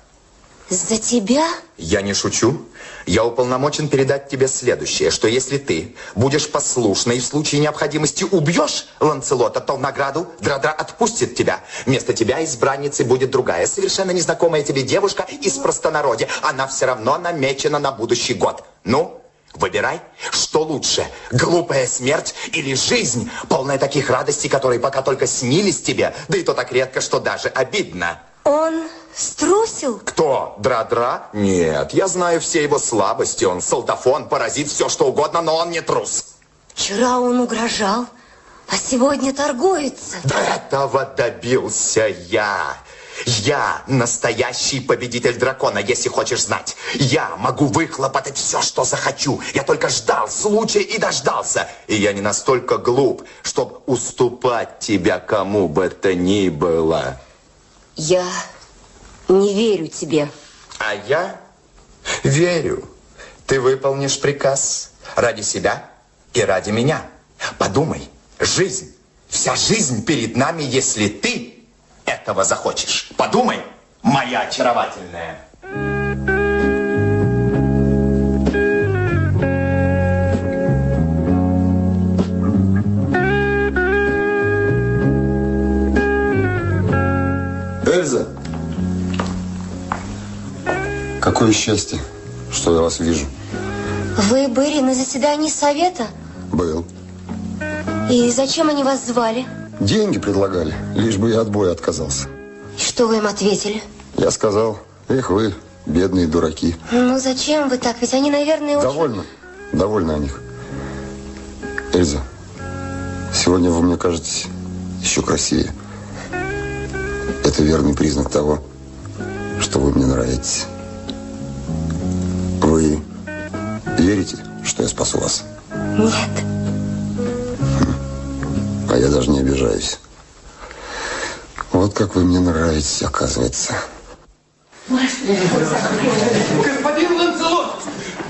Speaker 5: За тебя?
Speaker 11: Я не шучу. Я уполномочен передать тебе следующее, что если ты будешь послушна и в случае необходимости убьешь Ланцелота, то в награду Драдра отпустит тебя. Вместо тебя избранницей будет другая, совершенно незнакомая тебе девушка из простонародья. Она все равно намечена на будущий год. Ну, выбирай, что лучше, глупая смерть или жизнь, полная таких радостей, которые пока только снились тебе, да и то так редко, что даже обидно.
Speaker 5: Он струсил?
Speaker 11: Кто? Дра-дра? Нет, я знаю все его слабости. Он солдафон, паразит, все что угодно, но он не трус.
Speaker 5: Вчера он угрожал, а сегодня торгуется.
Speaker 11: До этого добился я. Я настоящий победитель дракона, если хочешь знать. Я могу выхлопотать все, что захочу. Я только ждал случая и дождался. И я не настолько глуп, чтобы уступать тебя кому бы то ни было.
Speaker 5: Я не верю тебе.
Speaker 11: А я верю. Ты выполнишь приказ ради себя и ради меня. Подумай, жизнь, вся жизнь перед нами, если ты этого захочешь. Подумай, моя очаровательная.
Speaker 2: Эльза! Какое счастье, что я вас вижу.
Speaker 5: Вы были на заседании совета?
Speaker 2: Был.
Speaker 5: И зачем они вас звали?
Speaker 2: Деньги предлагали, лишь бы я от боя отказался.
Speaker 5: И что вы им ответили?
Speaker 2: Я сказал, эх вы, Бедные дураки.
Speaker 5: Ну зачем вы так? Ведь они, наверное, очень...
Speaker 2: Довольно. Довольно о них. Эльза, сегодня вы мне кажетесь еще красивее. Это верный признак того, что вы мне нравитесь. Вы верите, что я спасу вас?
Speaker 5: Нет.
Speaker 2: А я даже не обижаюсь. Вот как вы мне нравитесь, оказывается.
Speaker 4: Господин Ланцелот!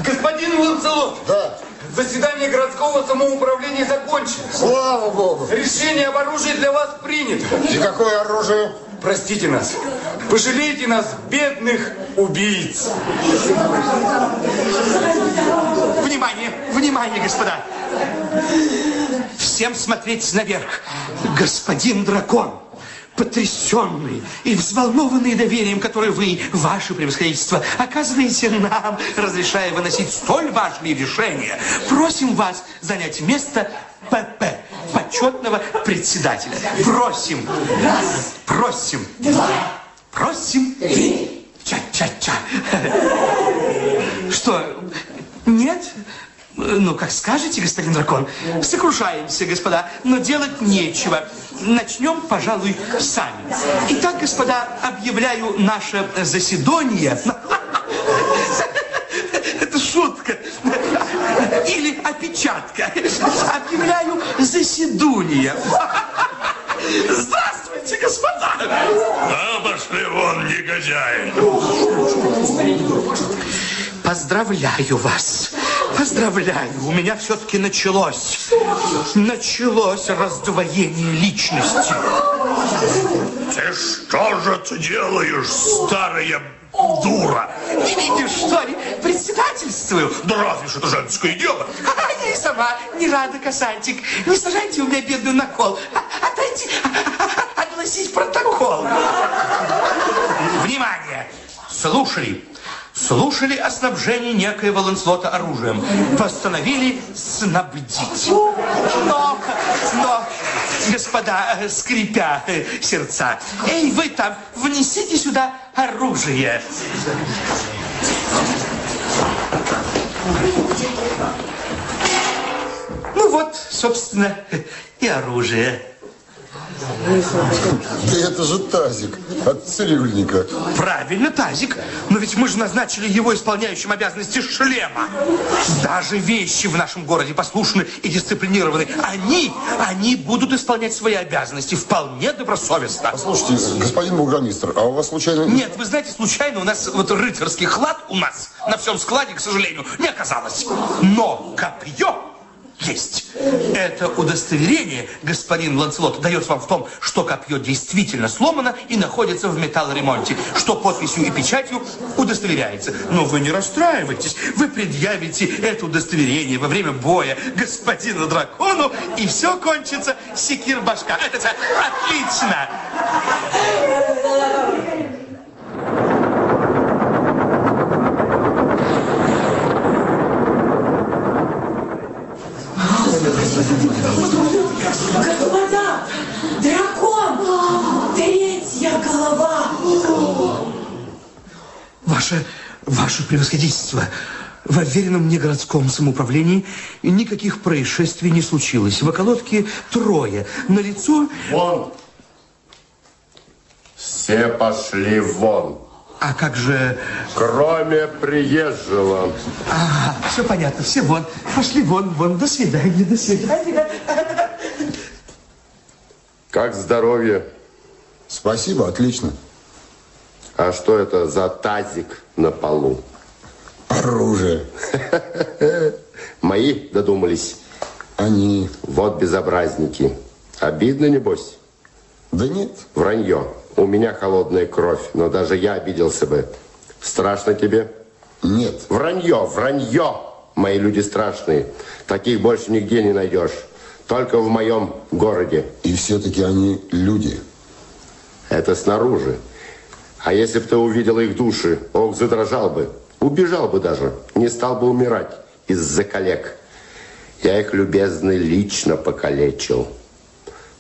Speaker 4: Господин Ланцелот!
Speaker 2: Да.
Speaker 4: Заседание городского самоуправления закончено.
Speaker 2: Слава Богу!
Speaker 4: Решение об оружии для вас принято.
Speaker 2: И какое оружие?
Speaker 4: Простите нас. Пожалейте нас, бедных убийц.
Speaker 8: Внимание, внимание, господа. Всем смотреть наверх. Господин дракон, потрясенный и взволнованный доверием, которое вы, ваше превосходительство, оказываете нам, разрешая выносить столь важные решения, просим вас занять место ПП, почетного председателя. Просим. Раз. Просим. Два. Просим. Три. Ча-ча-ча. Что, нет? Ну, как скажете, господин дракон. Сокрушаемся, господа, но делать нечего. Начнем, пожалуй, сами. Итак, господа, объявляю наше заседание. Это шутка. Или опечатка. Объявляю заседание. Здравствуйте, господа!
Speaker 13: А, пошли вон, негодяи!
Speaker 8: Поздравляю вас. Поздравляю. У меня все-таки началось. Началось раздвоение личности.
Speaker 13: Ты что же ты делаешь, старая дура?
Speaker 8: Не видишь, что ли? Председательствую.
Speaker 13: Да разве ж это женское дело?
Speaker 8: А я и сама не рада, Касантик. Не сажайте у меня бедную на кол. А- Отойди, а- огласить протокол. Внимание! Слушали. Слушали о снабжении некоего Ланслота оружием. Постановили снабдить. Но, но, господа, э, скрипя э, сердца, эй, вы там, внесите сюда оружие. Ну вот, собственно, и оружие.
Speaker 2: Да это же тазик от цирюльника.
Speaker 8: Правильно, тазик. Но ведь мы же назначили его исполняющим обязанности шлема. Даже вещи в нашем городе послушны и дисциплинированы. Они, они будут исполнять свои обязанности вполне добросовестно.
Speaker 2: Слушайте, господин бургомистр, а у вас случайно...
Speaker 8: Нет, вы знаете, случайно у нас вот рыцарский хлад у нас на всем складе, к сожалению, не оказалось. Но копье есть. Это удостоверение, господин Ланцелот, дает вам в том, что копье действительно сломано и находится в металлоремонте, что подписью и печатью удостоверяется. Но вы не расстраивайтесь, вы предъявите это удостоверение во время боя господину дракону, и все кончится секир башка. Это отлично!
Speaker 10: Господа! Дракон! Третья голова!
Speaker 8: Ваше, ваше превосходительство, в уверенном мне городском самоуправлении никаких происшествий не случилось. В околотке трое. На лицо...
Speaker 14: Вон! Все пошли вон.
Speaker 8: А как же...
Speaker 14: Кроме приезжего.
Speaker 8: А, все понятно, все вон. Пошли вон, вон. До свидания, до свидания.
Speaker 14: Как здоровье?
Speaker 2: Спасибо, отлично.
Speaker 14: А что это за тазик на полу?
Speaker 2: Оружие.
Speaker 14: Мои додумались.
Speaker 2: Они.
Speaker 14: Вот безобразники. Обидно, небось?
Speaker 2: Да нет.
Speaker 14: Вранье. У меня холодная кровь, но даже я обиделся бы. Страшно тебе?
Speaker 2: Нет.
Speaker 14: Вранье, вранье. Мои люди страшные. Таких больше нигде не найдешь. Только в моем городе.
Speaker 2: И все-таки они люди.
Speaker 14: Это снаружи. А если бы ты увидел их души, ох, задрожал бы. Убежал бы даже. Не стал бы умирать из-за коллег. Я их, любезный, лично покалечил.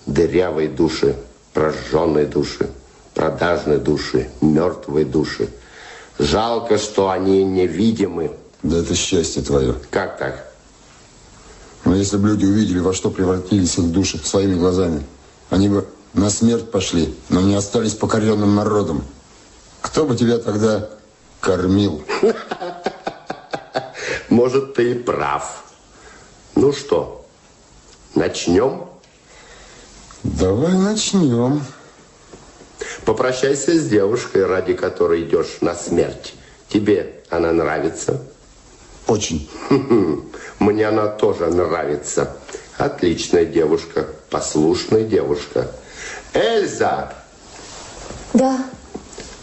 Speaker 14: Дырявые души, прожженные души, продажные души, мертвые души. Жалко, что они невидимы.
Speaker 2: Да это счастье твое.
Speaker 14: Как так?
Speaker 2: Но если бы люди увидели, во что превратились их души своими глазами, они бы на смерть пошли, но не остались покоренным народом. Кто бы тебя тогда кормил?
Speaker 14: Может, ты и прав. Ну что, начнем?
Speaker 2: Давай начнем.
Speaker 14: Попрощайся с девушкой, ради которой идешь на смерть. Тебе она нравится?
Speaker 2: Очень.
Speaker 14: Мне она тоже нравится. Отличная девушка, послушная девушка. Эльза!
Speaker 5: Да.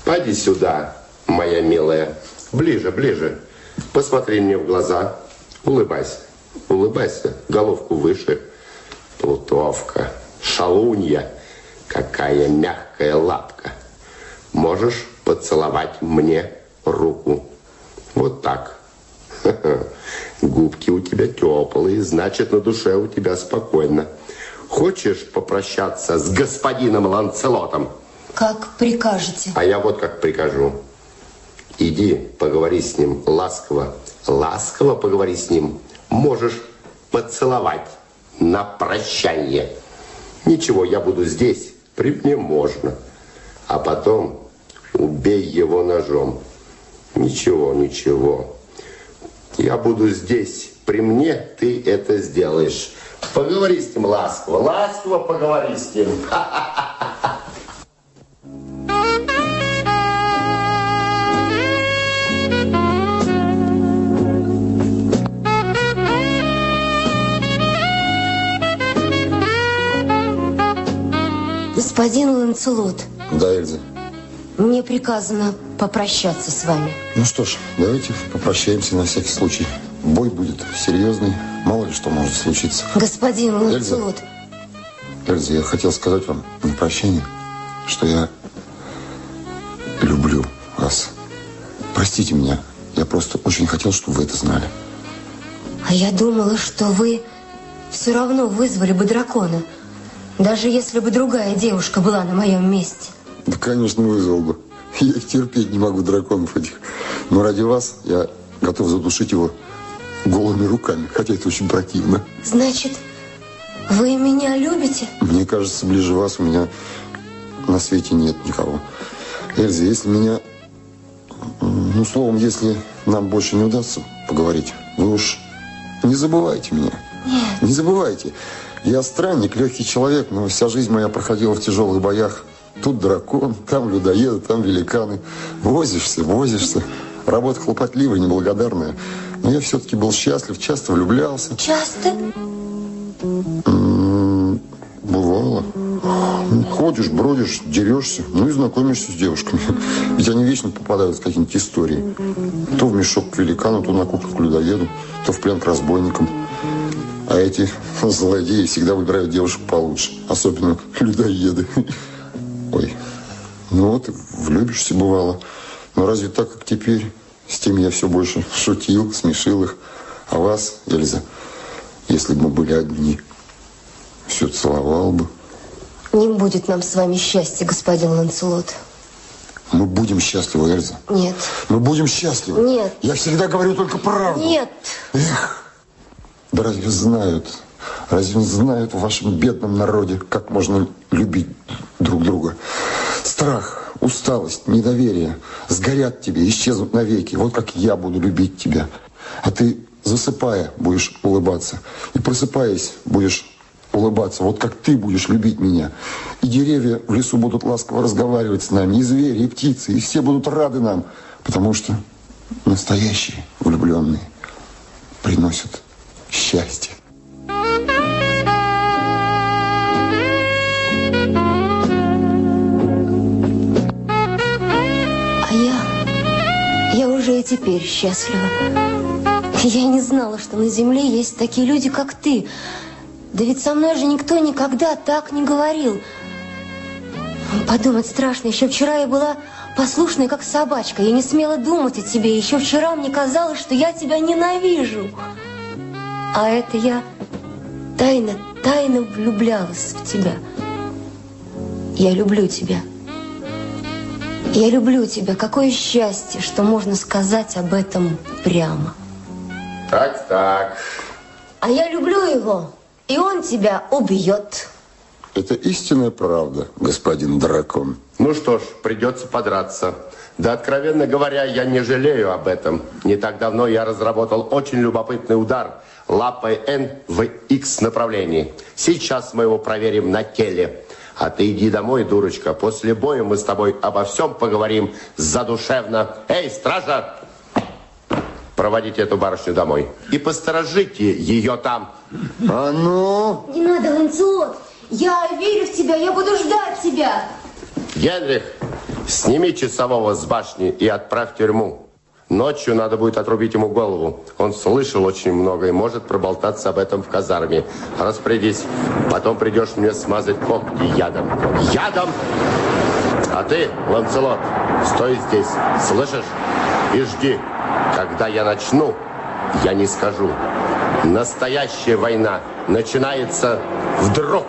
Speaker 14: Пойди сюда, моя милая. Ближе, ближе. Посмотри мне в глаза. Улыбайся. Улыбайся. Головку выше. Плутовка. Шалунья. Какая мягкая лапка. Можешь поцеловать мне руку. Вот так. Губки у тебя теплые, значит, на душе у тебя спокойно. Хочешь попрощаться с господином Ланцелотом?
Speaker 5: Как прикажете.
Speaker 14: А я вот как прикажу. Иди, поговори с ним ласково. Ласково поговори с ним. Можешь поцеловать на прощание. Ничего, я буду здесь. При мне можно. А потом убей его ножом. Ничего, ничего. Я буду здесь. При мне ты это сделаешь. Поговори с ним ласково. Ласково поговори с ним.
Speaker 5: Господин Ланцелот,
Speaker 2: Да, Эльза.
Speaker 5: мне приказано попрощаться с вами.
Speaker 2: Ну что ж, давайте попрощаемся на всякий случай. Бой будет серьезный, мало ли что может случиться.
Speaker 5: Господин
Speaker 2: Эльза.
Speaker 5: Ланцелот,
Speaker 2: Эльза, я хотел сказать вам на прощание, что я люблю вас. Простите меня, я просто очень хотел, чтобы вы это знали.
Speaker 5: а я думала, что вы все равно вызвали бы дракона, даже если бы другая девушка была на моем месте.
Speaker 2: Да, конечно, вызвал бы. Я терпеть не могу драконов этих. Но ради вас я готов задушить его голыми руками, хотя это очень противно.
Speaker 5: Значит, вы меня любите?
Speaker 2: Мне кажется, ближе вас у меня на свете нет никого. Эльза, если меня... Ну, словом, если нам больше не удастся поговорить, вы уж не забывайте меня.
Speaker 5: Нет.
Speaker 2: Не забывайте. Я странник, легкий человек, но вся жизнь моя проходила в тяжелых боях. Тут дракон, там людоеды, там великаны. Возишься, возишься. Работа хлопотливая, неблагодарная. Но я все-таки был счастлив, часто влюблялся.
Speaker 5: Часто?
Speaker 2: М, Бывало. Ходишь, бродишь, дерешься, ну и знакомишься с девушками. Ведь они вечно попадают в какие-нибудь истории. То в мешок к великану, то на куклу к людоеду, то в плен к разбойникам. А эти злодеи всегда выбирают девушек получше. Особенно людоеды. Ой. Ну вот, влюбишься бывало. Но разве так, как теперь? С тем я все больше шутил, смешил их. А вас, Эльза, если бы мы были одни, все целовал бы.
Speaker 5: Не будет нам с вами счастья, господин Ланцелот.
Speaker 2: Мы будем счастливы, Эльза.
Speaker 5: Нет.
Speaker 2: Мы будем счастливы.
Speaker 5: Нет.
Speaker 2: Я всегда говорю только правду.
Speaker 5: Нет.
Speaker 2: Да разве знают, разве знают в вашем бедном народе, как можно любить друг друга? Страх, усталость, недоверие сгорят тебе, исчезнут навеки. Вот как я буду любить тебя. А ты, засыпая, будешь улыбаться. И просыпаясь, будешь улыбаться. Вот как ты будешь любить меня. И деревья в лесу будут ласково разговаривать с нами. И звери, и птицы. И все будут рады нам. Потому что настоящие влюбленные приносят счастье.
Speaker 5: А я... Я уже и теперь счастлива. Я не знала, что на земле есть такие люди, как ты. Да ведь со мной же никто никогда так не говорил. Подумать страшно. Еще вчера я была послушная, как собачка. Я не смела думать о тебе. Еще вчера мне казалось, что я тебя ненавижу. А это я тайно, тайно влюблялась в тебя. Я люблю тебя. Я люблю тебя. Какое счастье, что можно сказать об этом прямо.
Speaker 14: Так, так.
Speaker 5: А я люблю его, и он тебя убьет.
Speaker 2: Это истинная правда, господин дракон.
Speaker 14: Ну что ж, придется подраться. Да, откровенно говоря, я не жалею об этом. Не так давно я разработал очень любопытный удар лапой N в X направлении. Сейчас мы его проверим на теле. А ты иди домой, дурочка. После боя мы с тобой обо всем поговорим задушевно. Эй, стража! Проводите эту барышню домой. И посторожите ее там.
Speaker 2: А ну?
Speaker 5: Не надо, Ланцелот. Я верю в тебя, я буду ждать тебя.
Speaker 14: Генрих, сними часового с башни и отправь в тюрьму. Ночью надо будет отрубить ему голову. Он слышал очень много и может проболтаться об этом в казарме. Распорядись. Потом придешь мне смазать когти ядом. Ядом! А ты, Ланцелот, стой здесь, слышишь? И жди. Когда я начну, я не скажу. Настоящая война начинается вдруг.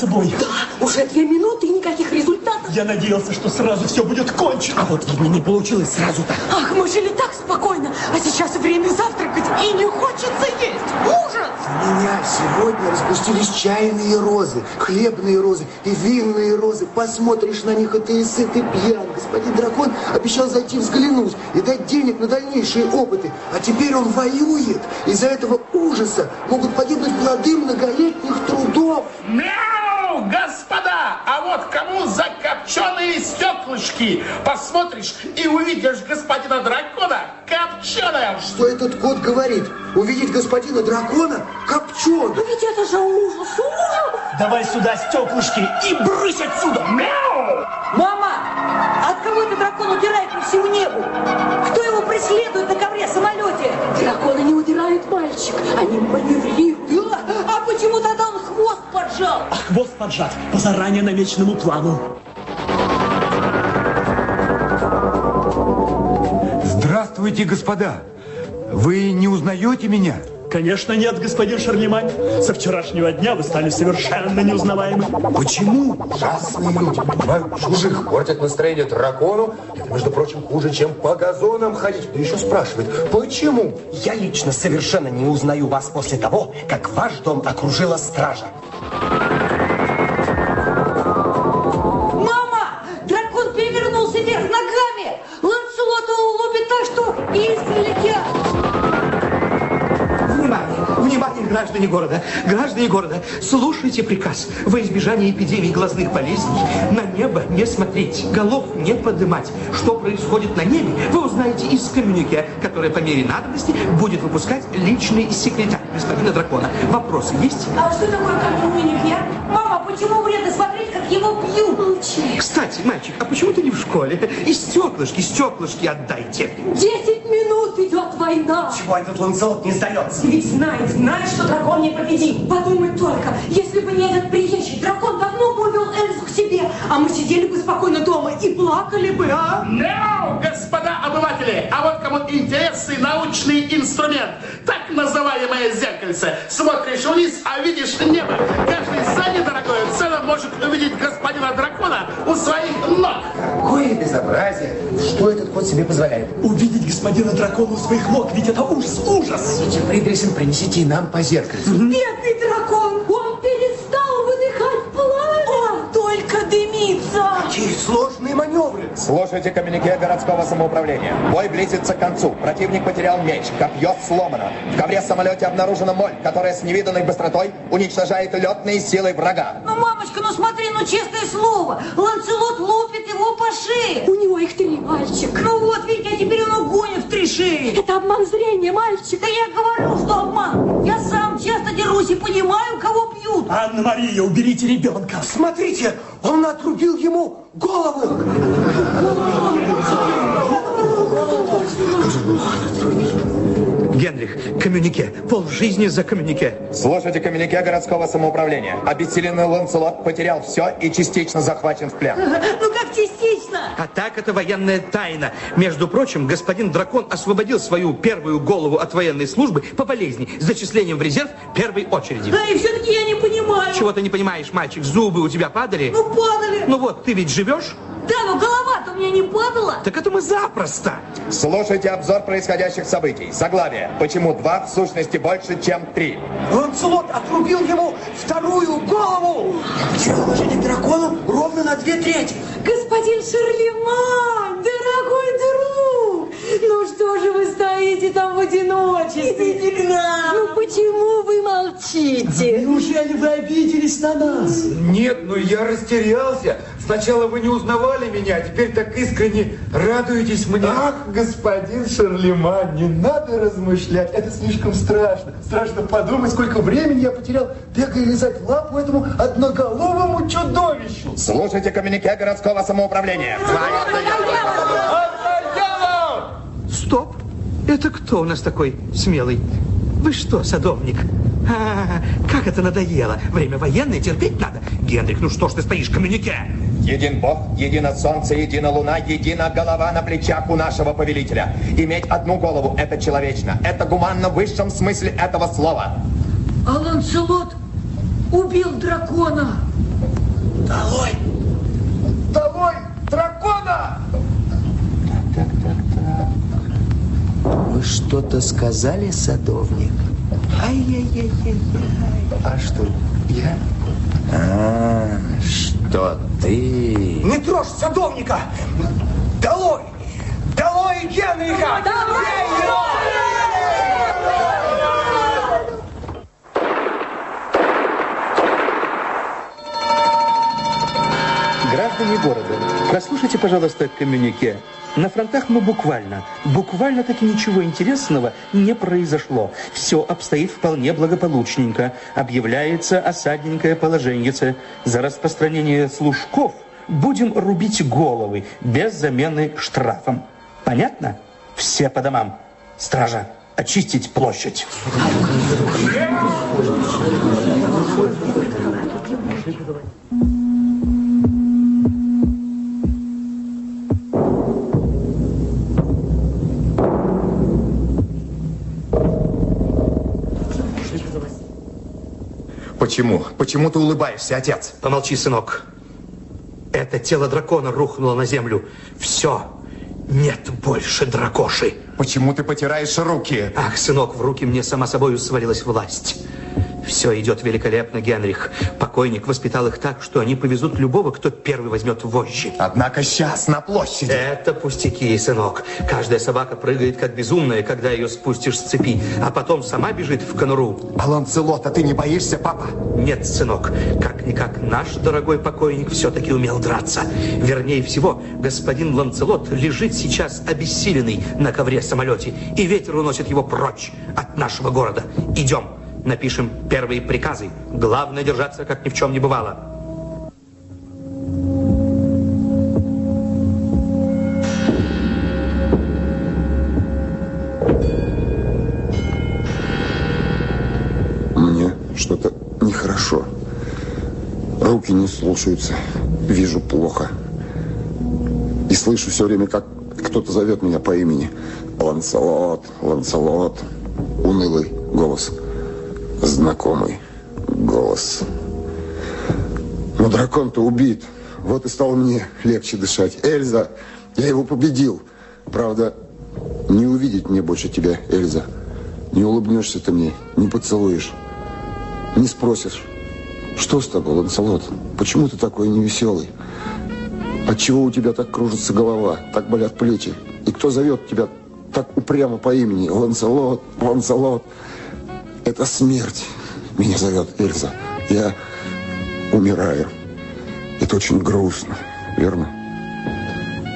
Speaker 6: Затягивается бой.
Speaker 10: Да, уже две минуты и никаких результатов.
Speaker 6: Я надеялся, что сразу все будет кончено.
Speaker 15: А вот, видно, не получилось сразу-то.
Speaker 10: Ах, мы жили так спокойно, а сейчас время завтракать и не хочется есть. Ужас!
Speaker 9: У меня сегодня распустились чайные розы, хлебные розы и винные розы. Посмотришь на них, и ты и сыт, и пьян. Господин дракон обещал зайти взглянуть и дать денег на дальнейшие опыты. А теперь он воюет. Из-за этого ужаса могут погибнуть плоды многолетних трудов.
Speaker 3: Вот кому закопченые стеклышки? Посмотришь и увидишь господина дракона копченым.
Speaker 9: Что этот кот говорит? Увидеть господина дракона копченым.
Speaker 10: Но ведь это же ужас, ужас!
Speaker 6: Давай сюда стеклышки и брысь отсюда.
Speaker 3: Мяу!
Speaker 10: Мама, от кого этот дракон удирает по всему небу? Кто его преследует на ковре-самолете? Драконы не удирают, мальчик, они маневрируют. Почему тогда он хвост поджал?
Speaker 6: А хвост поджат по заранее намеченному плану.
Speaker 4: Здравствуйте, господа. Вы не узнаете меня?
Speaker 6: Конечно нет, господин Шарлемань. Со вчерашнего дня вы стали совершенно неузнаваемы.
Speaker 4: Почему?
Speaker 11: Ужасные люди, понимают чужих, портят настроение дракону. Это, между прочим, хуже, чем по газонам ходить. Да еще спрашивает, почему?
Speaker 15: Я лично совершенно не узнаю вас после того, как ваш дом окружила стража.
Speaker 8: Граждане города, граждане города, слушайте приказ. Во избежание эпидемии глазных болезней на небо не смотреть, голов не поднимать. Что происходит на небе, вы узнаете из коммюнике, которое по мере надобности будет выпускать личный секретарь господина дракона. Вопросы есть?
Speaker 10: А что такое коммунике? Мама, почему вредно смотреть, как его бьют? Молчи.
Speaker 8: Кстати, мальчик, а почему ты не в школе? И стеклышки, стеклышки отдайте.
Speaker 10: Десять минут идет война.
Speaker 15: Чего этот Ланселот не сдается?
Speaker 10: Ведь знаешь, знаешь, что дракон непобедим. Подумай только, если бы не этот приезжий, дракон давно бы увел Эльзу к себе, а мы сидели бы спокойно дома и плакали бы, а?
Speaker 3: Мяу, господа обыватели! А вот кому интересный научный инструмент, так называемое зеркальце. Смотришь вниз, а видишь небо. Каждый за недорогое цену может увидеть господина дракона у своих ног.
Speaker 15: Какое безобразие! Что этот кот себе позволяет?
Speaker 6: Увидеть господина дракона у своих ног, ведь это ужас, ужас!
Speaker 15: Фридрихсен, принесите и нам по зеркальцу.
Speaker 10: Бедный дракон, дымится.
Speaker 15: Какие сложные маневры!
Speaker 11: Слушайте коммюнике городского самоуправления. Бой близится к концу. Противник потерял меч, копье сломано. В ковре-самолете обнаружена моль, которая с невиданной быстротой уничтожает летные силы врага.
Speaker 10: Ну, мамочка, ну смотри, ну честное слово, Ланцелот лупит его по шее. У него их три, мальчик. Ну вот, видите, а теперь он угонит в три шеи. Это обман зрения, мальчик. Да я говорю, что обман. Я сам часто дерусь и понимаю, кого бью. убьют.
Speaker 6: Анна-Мария, уберите ребенка.
Speaker 16: Смотрите, он отрубил ему голову.
Speaker 8: Генрих, коммюнике. Пол жизни за коммюнике.
Speaker 11: Слушайте коммюнике городского самоуправления. Обессиленный Ланцелот потерял все и частично захвачен в плен.
Speaker 10: Ну как частично?
Speaker 8: А так это военная тайна. Между прочим, господин Дракон освободил свою первую голову от военной службы по болезни с зачислением в резерв первой очереди.
Speaker 10: Да, и все-таки я не понимаю.
Speaker 8: Чего ты не понимаешь, мальчик? Зубы у тебя падали?
Speaker 10: Ну, падали.
Speaker 8: Ну вот, ты ведь живешь?
Speaker 10: Да, но голова-то у меня не падала.
Speaker 8: Так это мы запросто.
Speaker 11: Слушайте обзор происходящих событий. Заглавие. Почему два в сущности больше, чем три?
Speaker 16: Ланцелот отрубил ему вторую голову. Причем дракону ровно на две трети.
Speaker 10: Господин Шарлемань, дорогой друг, ну что же вы стоите там в одиночестве? Ну почему вы молчите?
Speaker 16: Неужели вы обиделись на нас?
Speaker 4: Нет, ну я растерялся. Сначала вы не узнавали меня, а теперь так искренне радуетесь мне.
Speaker 9: Ах, господин Шарлеман, не надо размышлять, это слишком страшно. Страшно подумать, сколько времени я потерял, бегая лизать лапу этому одноголовому чудовищу.
Speaker 11: Слушайте коммюнике городского самоуправления.
Speaker 8: Стоп! Это кто у нас такой смелый? Вы что, садовник? А, как это надоело. Время военное, терпеть надо. Генрих, ну что ж ты стоишь, коммюнике?
Speaker 11: Един Бог, едино солнце, едина луна, едина голова на плечах у нашего повелителя. Иметь одну голову – это человечно. Это гуманно в высшем смысле этого слова.
Speaker 10: А Ланселот убил дракона.
Speaker 9: Долой! Долой дракона!
Speaker 16: Вы что-то сказали, садовник? Ай-яй-яй-яй-яй.
Speaker 9: А что, я?
Speaker 11: А, что ты?
Speaker 16: Не трожь садовника! Долой! Долой Генриха!
Speaker 8: Граждане города, прослушайте, пожалуйста, коммюнике. На фронтах мы буквально, буквально таки ничего интересного не произошло. Все обстоит вполне благополучненько. Объявляется осадненькое положение. За распространение служков будем рубить головы без замены штрафом. Понятно? Все по домам. Стража, очистить площадь.
Speaker 11: Почему? Почему ты улыбаешься, отец?
Speaker 8: Помолчи, сынок. Это тело дракона рухнуло на землю. Все. Нет больше дракоши.
Speaker 11: Почему ты потираешь руки?
Speaker 8: Ах, сынок, в руки мне сама собою свалилась власть. Все идет великолепно, Генрих. Покойник воспитал их так, что они повезут любого, кто первый возьмет вожжи.
Speaker 11: Однако сейчас на площади.
Speaker 8: Это пустяки, сынок. Каждая собака прыгает, как безумная, когда ее спустишь с цепи, а потом сама бежит в конуру.
Speaker 11: А Ланцелота ты не боишься, папа?
Speaker 8: Нет, сынок. Как-никак наш дорогой покойник все-таки умел драться. Вернее всего, господин Ланцелот лежит сейчас обессиленный на ковре-самолете, и ветер уносит его прочь от нашего города. Идем. Напишем первые приказы. Главное держаться, как ни в чем не бывало.
Speaker 2: Мне что-то нехорошо. Руки не слушаются. Вижу плохо. И слышу все время, как кто-то зовет меня по имени. Ланселот, Ланселот. Унылый голос. Знакомый голос. Но дракон-то убит. Вот и стало мне легче дышать. Эльза, я его победил. Правда, не увидеть мне больше тебя, Эльза. Не улыбнешься ты мне, не поцелуешь, не спросишь. Что с тобой, Ланселот? Почему ты такой невеселый? Отчего у тебя так кружится голова, так болят плечи? И кто зовет тебя так упрямо по имени? Ланселот, Ланселот. Это смерть меня зовет Эльза. Я умираю. Это очень грустно, верно?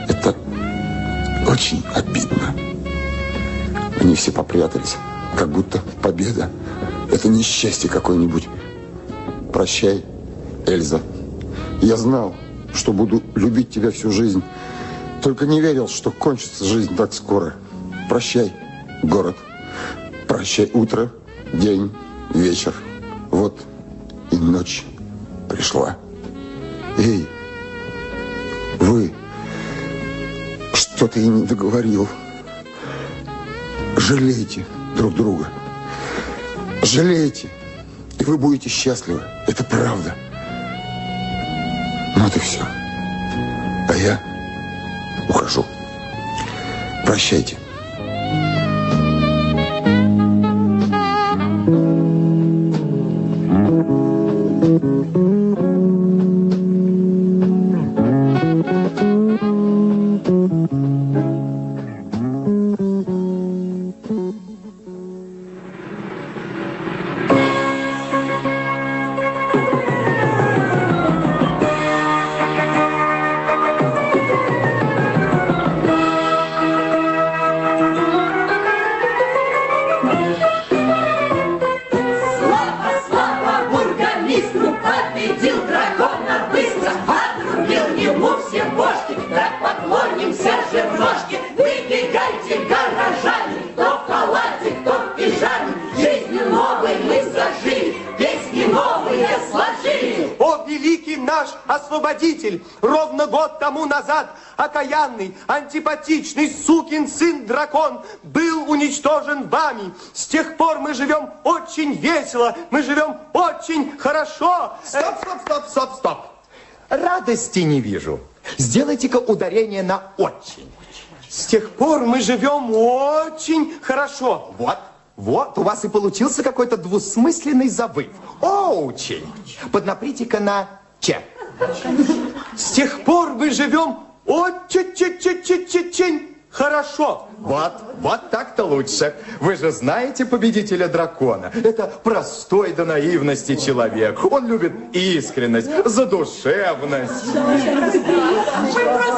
Speaker 2: Это очень обидно. Они все попрятались, как будто победа. Это несчастье какое-нибудь. Прощай, Эльза. Я знал, что буду любить тебя всю жизнь. Только не верил, что кончится жизнь так скоро. Прощай, город. Прощай, утро, день, вечер. Вот и ночь пришла. Эй, вы, что-то я не договорил. Жалейте друг друга. Жалейте, и вы будете счастливы. Это правда. Ну, вот и все. А я ухожу. Прощайте.
Speaker 9: Освободитель! Ровно год тому назад окаянный, антипатичный сукин сын дракон был уничтожен вами. С тех пор мы живем очень весело, мы живем очень хорошо.
Speaker 11: Стоп, стоп, стоп, стоп, стоп. Радости не вижу. Сделайте-ка ударение на «очень».
Speaker 9: С тех пор мы живем очень хорошо.
Speaker 11: Вот, вот, у вас и получился какой-то двусмысленный забыв. Очень. Поднаприте-ка на «че».
Speaker 9: С тех пор мы живем очень-очень хорошо.
Speaker 11: Вот, вот так-то лучше. Вы же знаете победителя дракона. Это простой до наивности человек. Он любит искренность, задушевность.
Speaker 10: Мы просто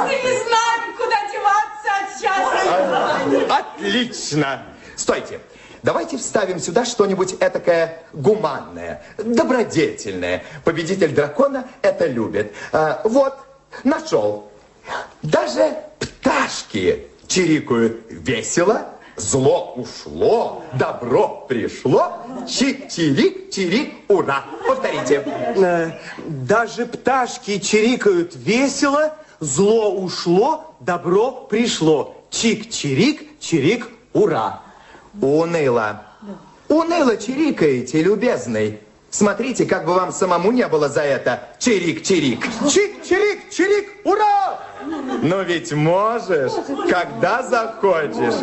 Speaker 10: не знаем, куда деваться от счастья.
Speaker 11: Отлично. Стойте. Давайте вставим сюда что-нибудь этакое гуманное, добродетельное. Победитель дракона это любит. А, вот, нашел. Даже пташки чирикают весело, зло ушло, добро пришло, чик-чирик, чирик, ура. Повторите.
Speaker 9: Э, Даже пташки чирикают весело, зло ушло, добро пришло. Чик-чирик, чирик, ура.
Speaker 11: Уныло. Уныло чирикаете, любезный. Смотрите, как бы вам самому не было за это чирик-чирик.
Speaker 9: Чик-чирик, чирик, ура!
Speaker 11: Но ведь можешь, когда захочешь.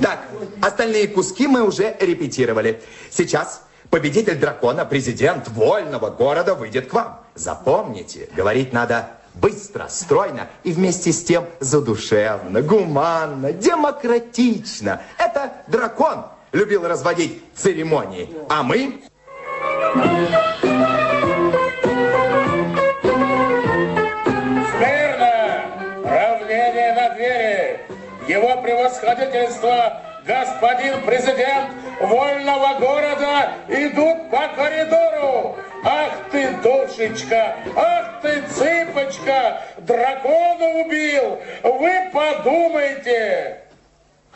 Speaker 11: Так, остальные куски мы уже репетировали. Сейчас победитель дракона, президент вольного города выйдет к вам. Запомните, говорить надо быстро, стройно и вместе с тем задушевно, гуманно, демократично. Это дракон любил разводить церемонии, а мы...
Speaker 3: Смирно! Равнение на двери! Его превосходительство, господин президент вольного города, идут по коридору! Ах ты, душечка! Ах ты, цыпочка! Дракона убил! Вы подумайте!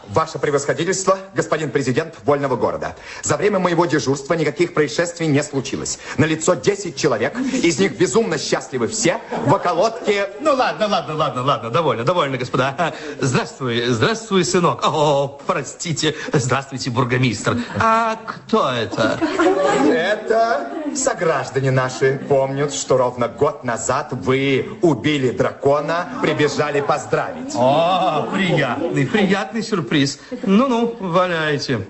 Speaker 11: Ваше превосходительство, господин президент вольного города. За время моего дежурства никаких происшествий не случилось. На лицо 10 человек, из них безумно счастливы все. В околотке...
Speaker 8: Ну ладно, ладно, ладно, ладно, довольно, довольно, господа. Здравствуй, здравствуй, сынок. О, простите, здравствуйте, бургомистр. А кто это?
Speaker 11: Это сограждане наши помнят, что ровно год назад вы убили дракона, прибежали поздравить.
Speaker 8: О, приятный, приятный сюрприз. Ну-ну, валяйте.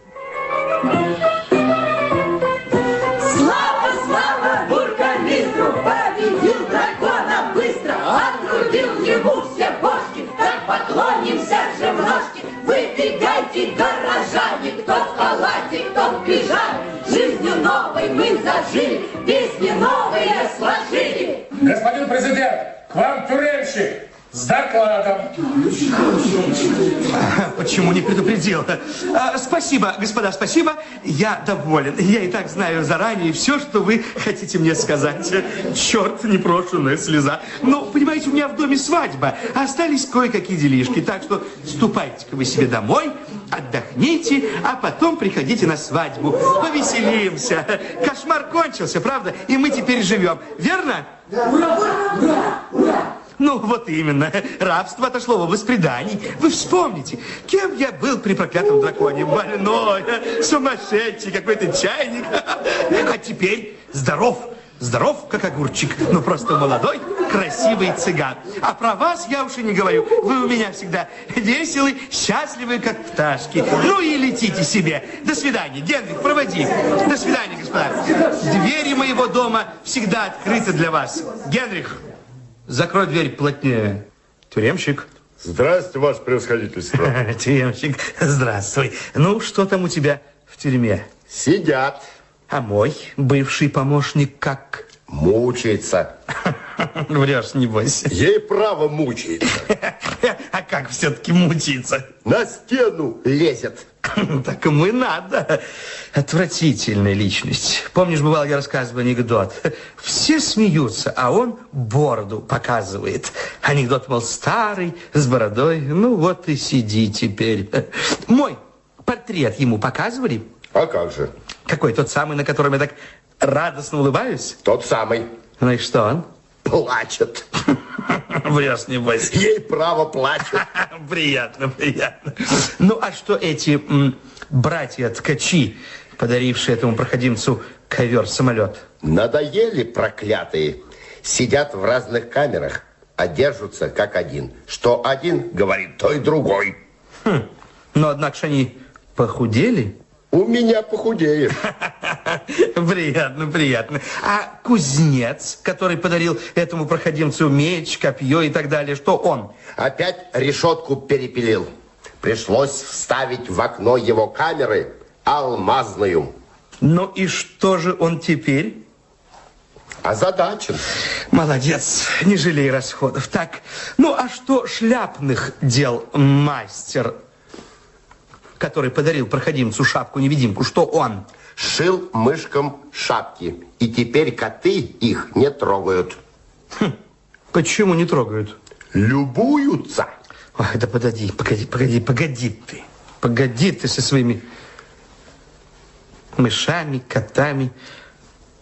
Speaker 17: Слава, слава бургомистру, победил дракона быстро, отрубил ему все бошки, так поклонимся же в ножки. Выбегайте, горожане, кто в халате, кто в пижаме, жизнью новой мы зажили, песни новые сложили.
Speaker 3: Господин президент, к вам тюремщик с докладом.
Speaker 8: почему не предупредил? А, спасибо, господа, спасибо. Я доволен. Я и так знаю заранее все, что вы хотите мне сказать. Черт, непрошенная слеза. Но, понимаете, у меня в доме свадьба. Остались кое-какие делишки. Так что ступайте-ка вы себе домой, отдохните, а потом приходите на свадьбу. Повеселимся. Кошмар кончился, правда? И мы теперь живем. Верно?
Speaker 18: Ура, ура, ура, ура!
Speaker 8: Ну, вот именно. Рабство отошло в область. Вы вспомните, кем я был при проклятом драконе. Больной, сумасшедший, какой-то чайник. А теперь здоров. Здоров, как огурчик, но просто молодой, красивый цыган. А про вас я уж и не говорю. Вы у меня всегда веселый, счастливый, как пташки. Ну и летите себе. До свидания. Генрих, проводи. До свидания, господа. Двери моего дома всегда открыты для вас. Генрих, закрой дверь плотнее. Тюремщик.
Speaker 19: Здравствуйте, ваше превосходительство.
Speaker 8: Тюремщик, здравствуй. Ну, что там у тебя в тюрьме?
Speaker 14: Сидят.
Speaker 8: А мой бывший помощник как?
Speaker 14: Мучается.
Speaker 8: Врешь, небось.
Speaker 14: Ей право мучается.
Speaker 8: А как все-таки мучиться?
Speaker 14: На стену лезет.
Speaker 8: Так ему и надо. Отвратительная личность. Помнишь, бывал, я рассказывал анекдот. Все смеются, а он бороду показывает. Анекдот, мол, старый, с бородой. Ну, вот и сиди теперь. Мой портрет ему показывали?
Speaker 14: А как же?
Speaker 8: Какой, тот самый, на котором я так радостно улыбаюсь?
Speaker 14: Тот самый.
Speaker 8: Ну и что он?
Speaker 14: Плачет.
Speaker 8: Врешь, небось.
Speaker 14: Ей право плачет.
Speaker 8: Приятно, приятно. Ну, а что эти братья-ткачи, подарившие этому проходимцу ковер-самолет?
Speaker 14: Надоели проклятые. Сидят в разных камерах, а держатся как один. Что один говорит, то и другой.
Speaker 8: Хм. Но, однако же они похудели?
Speaker 14: У меня похудеешь.
Speaker 8: Приятно, приятно. А кузнец, который подарил этому проходимцу меч, копье и так далее, что он?
Speaker 14: Опять решетку перепилил. Пришлось вставить в окно его камеры алмазную.
Speaker 8: Ну и что же он теперь?
Speaker 14: Озадачен.
Speaker 8: Молодец, не жалей расходов. Так, ну а что шляпных дел мастер который подарил проходимцу шапку-невидимку, что он?
Speaker 14: Шил мышкам шапки. И теперь коты их не трогают.
Speaker 8: Хм, почему не трогают?
Speaker 14: Любуются.
Speaker 8: Ой, да подожди, погоди, погоди, погоди ты. Погоди ты со своими мышами, котами.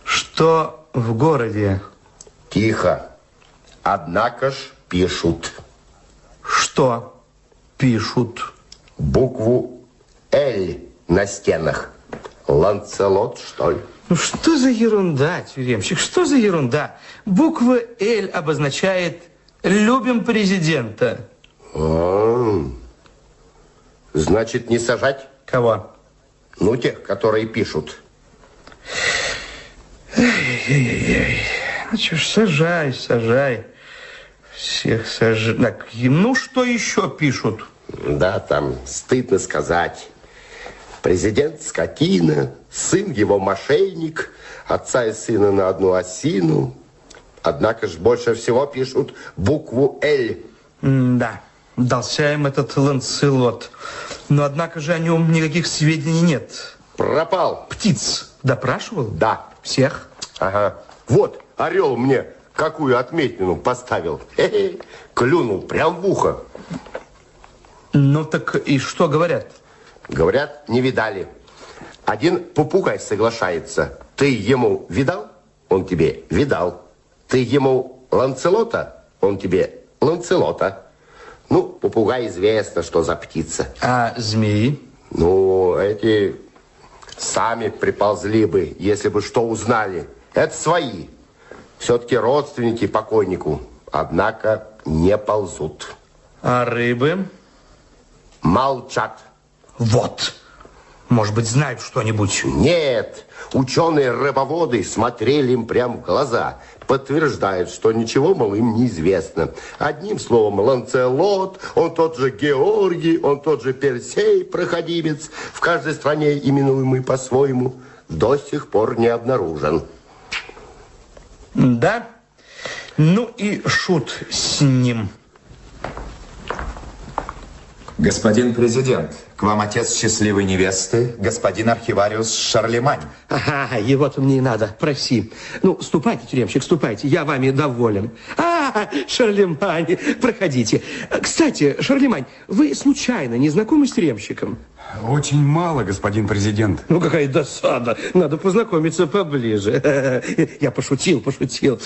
Speaker 8: Что в городе?
Speaker 14: Тихо. Однако ж пишут.
Speaker 8: Что пишут?
Speaker 14: Букву «Л» на стенах. Ланцелот, что ли?
Speaker 8: Ну что за ерунда, тюремщик, что за ерунда? Буква «Л» обозначает «любим президента».
Speaker 14: А -а -а. Значит, не сажать?
Speaker 8: Кого?
Speaker 14: Ну, тех, которые пишут.
Speaker 8: Эй-эй-эй. Ну что ж, сажай, сажай. Всех сажай. Так, ну что еще пишут?
Speaker 14: Да, там стыдно сказать. Президент скотина, сын его мошенник, отца и сына на одну осину. Однако же больше всего пишут букву «Л».
Speaker 8: Да, дался им этот Ланцелот. Но однако же о нем никаких сведений нет.
Speaker 14: Пропал.
Speaker 8: Птиц допрашивал?
Speaker 14: Да.
Speaker 8: Всех?
Speaker 14: Ага. Вот, орел мне какую отметину поставил. Хе -хе. Клюнул прям в ухо.
Speaker 8: Ну так и что говорят?
Speaker 14: Говорят, не видали. Один попугай соглашается. Ты ему видал? Он тебе видал. Ты ему Ланцелота? Он тебе Ланцелота. Ну, попугай известно, что за птица.
Speaker 8: А змеи?
Speaker 14: Ну, эти сами приползли бы, если бы что узнали. Это свои. Все-таки родственники покойнику. Однако не ползут.
Speaker 8: А рыбы?
Speaker 14: Молчат.
Speaker 8: Вот. Может быть, знают что-нибудь?
Speaker 14: Нет. Ученые-рыбоводы смотрели им прямо в глаза. Подтверждают, что ничего, мол, им неизвестно. Одним словом, Ланцелот, он тот же Георгий, он тот же Персей, проходимец, в каждой стране именуемый по-своему, до сих пор не обнаружен.
Speaker 8: Да? Ну и шут с ним.
Speaker 11: Господин президент, к вам отец счастливой невесты, господин архивариус Шарлемань.
Speaker 8: Ага, его-то мне и надо, проси. Ну, ступайте, тюремщик, ступайте, я вами доволен. А, Шарлемань, проходите. Кстати, Шарлемань, вы случайно не знакомы с тюремщиком?
Speaker 4: Очень мало, господин президент.
Speaker 8: Ну, какая досада. Надо познакомиться поближе. Я пошутил, пошутил.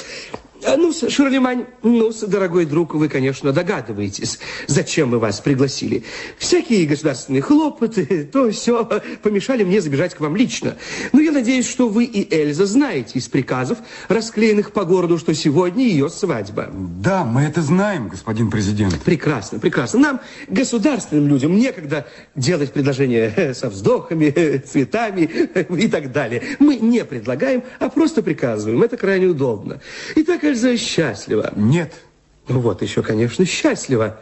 Speaker 8: А, Ну, Шарлемань, ну, дорогой друг, вы, конечно, догадываетесь, зачем мы вас пригласили. Всякие государственные хлопоты, то все помешали мне забежать к вам лично. Но я надеюсь, что вы и Эльза знаете из приказов, расклеенных по городу, что сегодня ее свадьба.
Speaker 4: Да, мы это знаем, господин президент.
Speaker 8: Прекрасно, прекрасно. Нам, государственным людям, некогда делать предложения со вздохами, цветами и так далее. Мы не предлагаем, а просто приказываем. Это крайне удобно. Итак, Эльза счастлива.
Speaker 4: Нет.
Speaker 8: Ну вот еще, конечно, счастлива.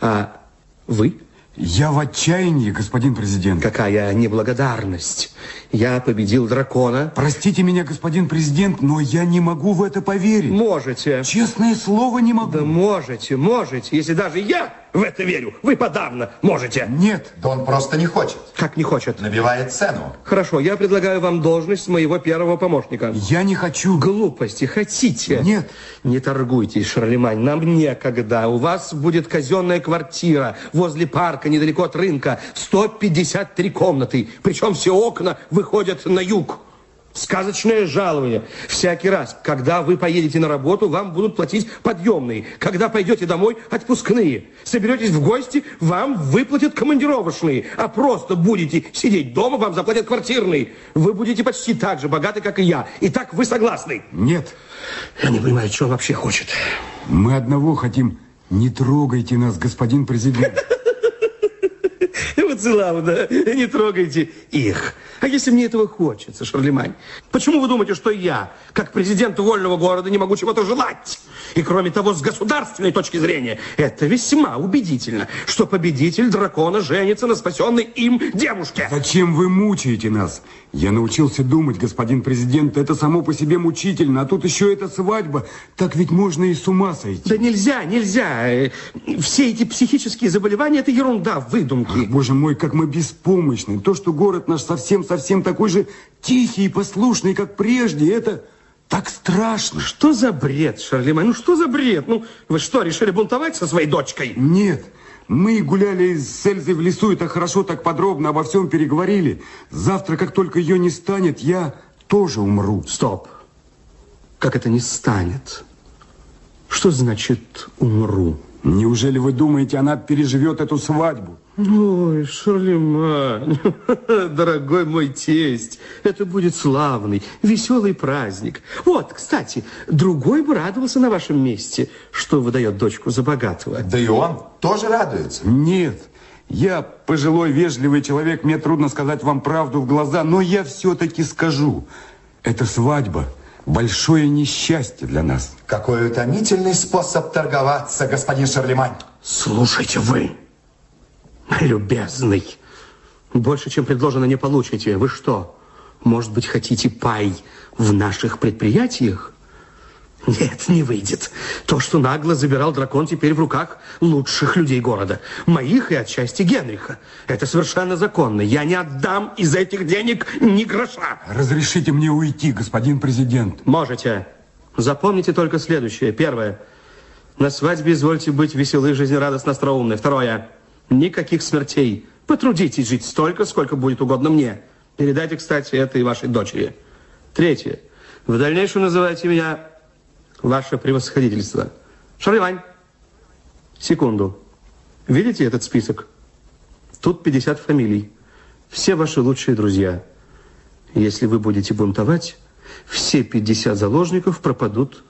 Speaker 8: А вы?
Speaker 4: Я в отчаянии, господин президент.
Speaker 8: Какая неблагодарность. Я победил дракона.
Speaker 4: Простите меня, господин президент, но я не могу в это поверить.
Speaker 8: Можете.
Speaker 4: Честное слово, не могу.
Speaker 8: Да можете, можете. Если даже я в это верю, вы подавно можете.
Speaker 4: Нет.
Speaker 11: Да он просто не хочет.
Speaker 8: Как не хочет?
Speaker 11: Набивает цену.
Speaker 8: Хорошо, я предлагаю вам должность моего первого помощника.
Speaker 4: Я не хочу.
Speaker 8: Глупости, хотите?
Speaker 4: Нет.
Speaker 8: Не торгуйтесь, Шарлемань, нам некогда. У вас будет казенная квартира возле парка, недалеко от рынка. 153 комнаты. Причем все окна выходят на юг. Сказочное жалование. Всякий раз, когда вы поедете на работу, вам будут платить подъемные. Когда пойдете домой, отпускные. Соберетесь в гости, вам выплатят командировочные. А просто будете сидеть дома, вам заплатят квартирные. Вы будете почти так же богаты, как и я. Итак, вы согласны?
Speaker 4: Нет.
Speaker 8: Я не понимаю, что он вообще хочет.
Speaker 4: Мы одного хотим. Не трогайте нас, господин президент.
Speaker 8: Вот славно, не трогайте их. А если мне этого хочется, Шарлемань? Почему вы думаете, что я, как президент вольного города, не могу чего-то желать? И кроме того, с государственной точки зрения, это весьма убедительно, что победитель дракона женится на спасенной им девушке.
Speaker 4: Зачем вы мучаете нас? Я научился думать, господин президент, это само по себе мучительно, а тут еще эта свадьба. Так ведь можно и с ума сойти.
Speaker 8: Да нельзя, нельзя. Э, Все эти психические заболевания – это ерунда, выдумки.
Speaker 4: Ах, боже мой, как мы беспомощны. То, что город наш совсем-совсем такой же тихий и послушный, как прежде, это так страшно.
Speaker 8: Что за бред, Шарлемань? Ну что за бред? Ну вы что, решили бунтовать со своей дочкой?
Speaker 4: Нет. Мы гуляли с Эльзой в лесу, и так хорошо, так подробно обо всем переговорили. Завтра, как только ее не станет, я тоже умру.
Speaker 8: Стоп. Как это не станет? Что значит умру?
Speaker 4: Неужели вы думаете, она переживет эту свадьбу?
Speaker 8: Ой, Шарлемань, дорогой мой тесть, это будет славный, веселый праздник. Вот, кстати, другой бы радовался на вашем месте, что выдает дочку за богатого.
Speaker 11: Да и он тоже радуется.
Speaker 4: Нет, я пожилой, вежливый человек, мне трудно сказать вам правду в глаза, но я все-таки скажу. Эта свадьба – большое несчастье для нас.
Speaker 11: Какой утомительный способ торговаться, господин Шарлемань.
Speaker 8: Слушайте вы, любезный, больше, чем предложено, не получите. Вы что, может быть, хотите пай в наших предприятиях? Нет, не выйдет. То, что нагло забирал дракон, теперь в руках лучших людей города. Моих и отчасти Генриха. Это совершенно законно. Я не отдам из этих денег ни гроша.
Speaker 4: Разрешите мне уйти, господин президент.
Speaker 8: Можете. Запомните только следующее. Первое. На свадьбе извольте быть веселы, жизнерадостно, остроумны. Второе. Никаких смертей. Потрудитесь жить столько, сколько будет угодно мне. Передайте, кстати, это и вашей дочери. Третье. В дальнейшем называйте меня ваше превосходительство. Шарлемань, секунду. Видите этот список? Тут 50 фамилий. Все ваши лучшие друзья. Если вы будете бунтовать, все 50 заложников пропадут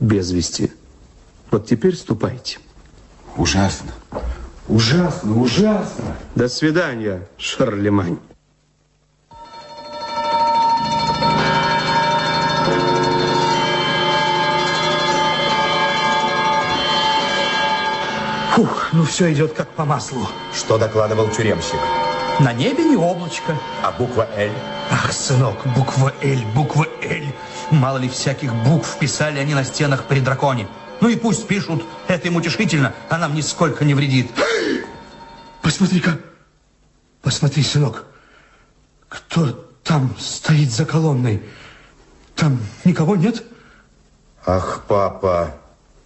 Speaker 8: без вести. Вот теперь ступайте.
Speaker 4: Ужасно. Ужасно, ужасно.
Speaker 8: До свидания, Шарлемань. Фух, ну все идет как по маслу.
Speaker 11: Что докладывал тюремщик?
Speaker 8: На небе не облачко.
Speaker 11: А буква «Л»?
Speaker 8: Ах, сынок, буква «Л», буква «Л». Мало ли всяких букв писали они на стенах при драконе. Ну и пусть пишут, это им утешительно, а нам нисколько не вредит. Посмотри-ка. Посмотри, сынок. Кто там стоит за колонной? Там никого нет?
Speaker 20: Ах, папа,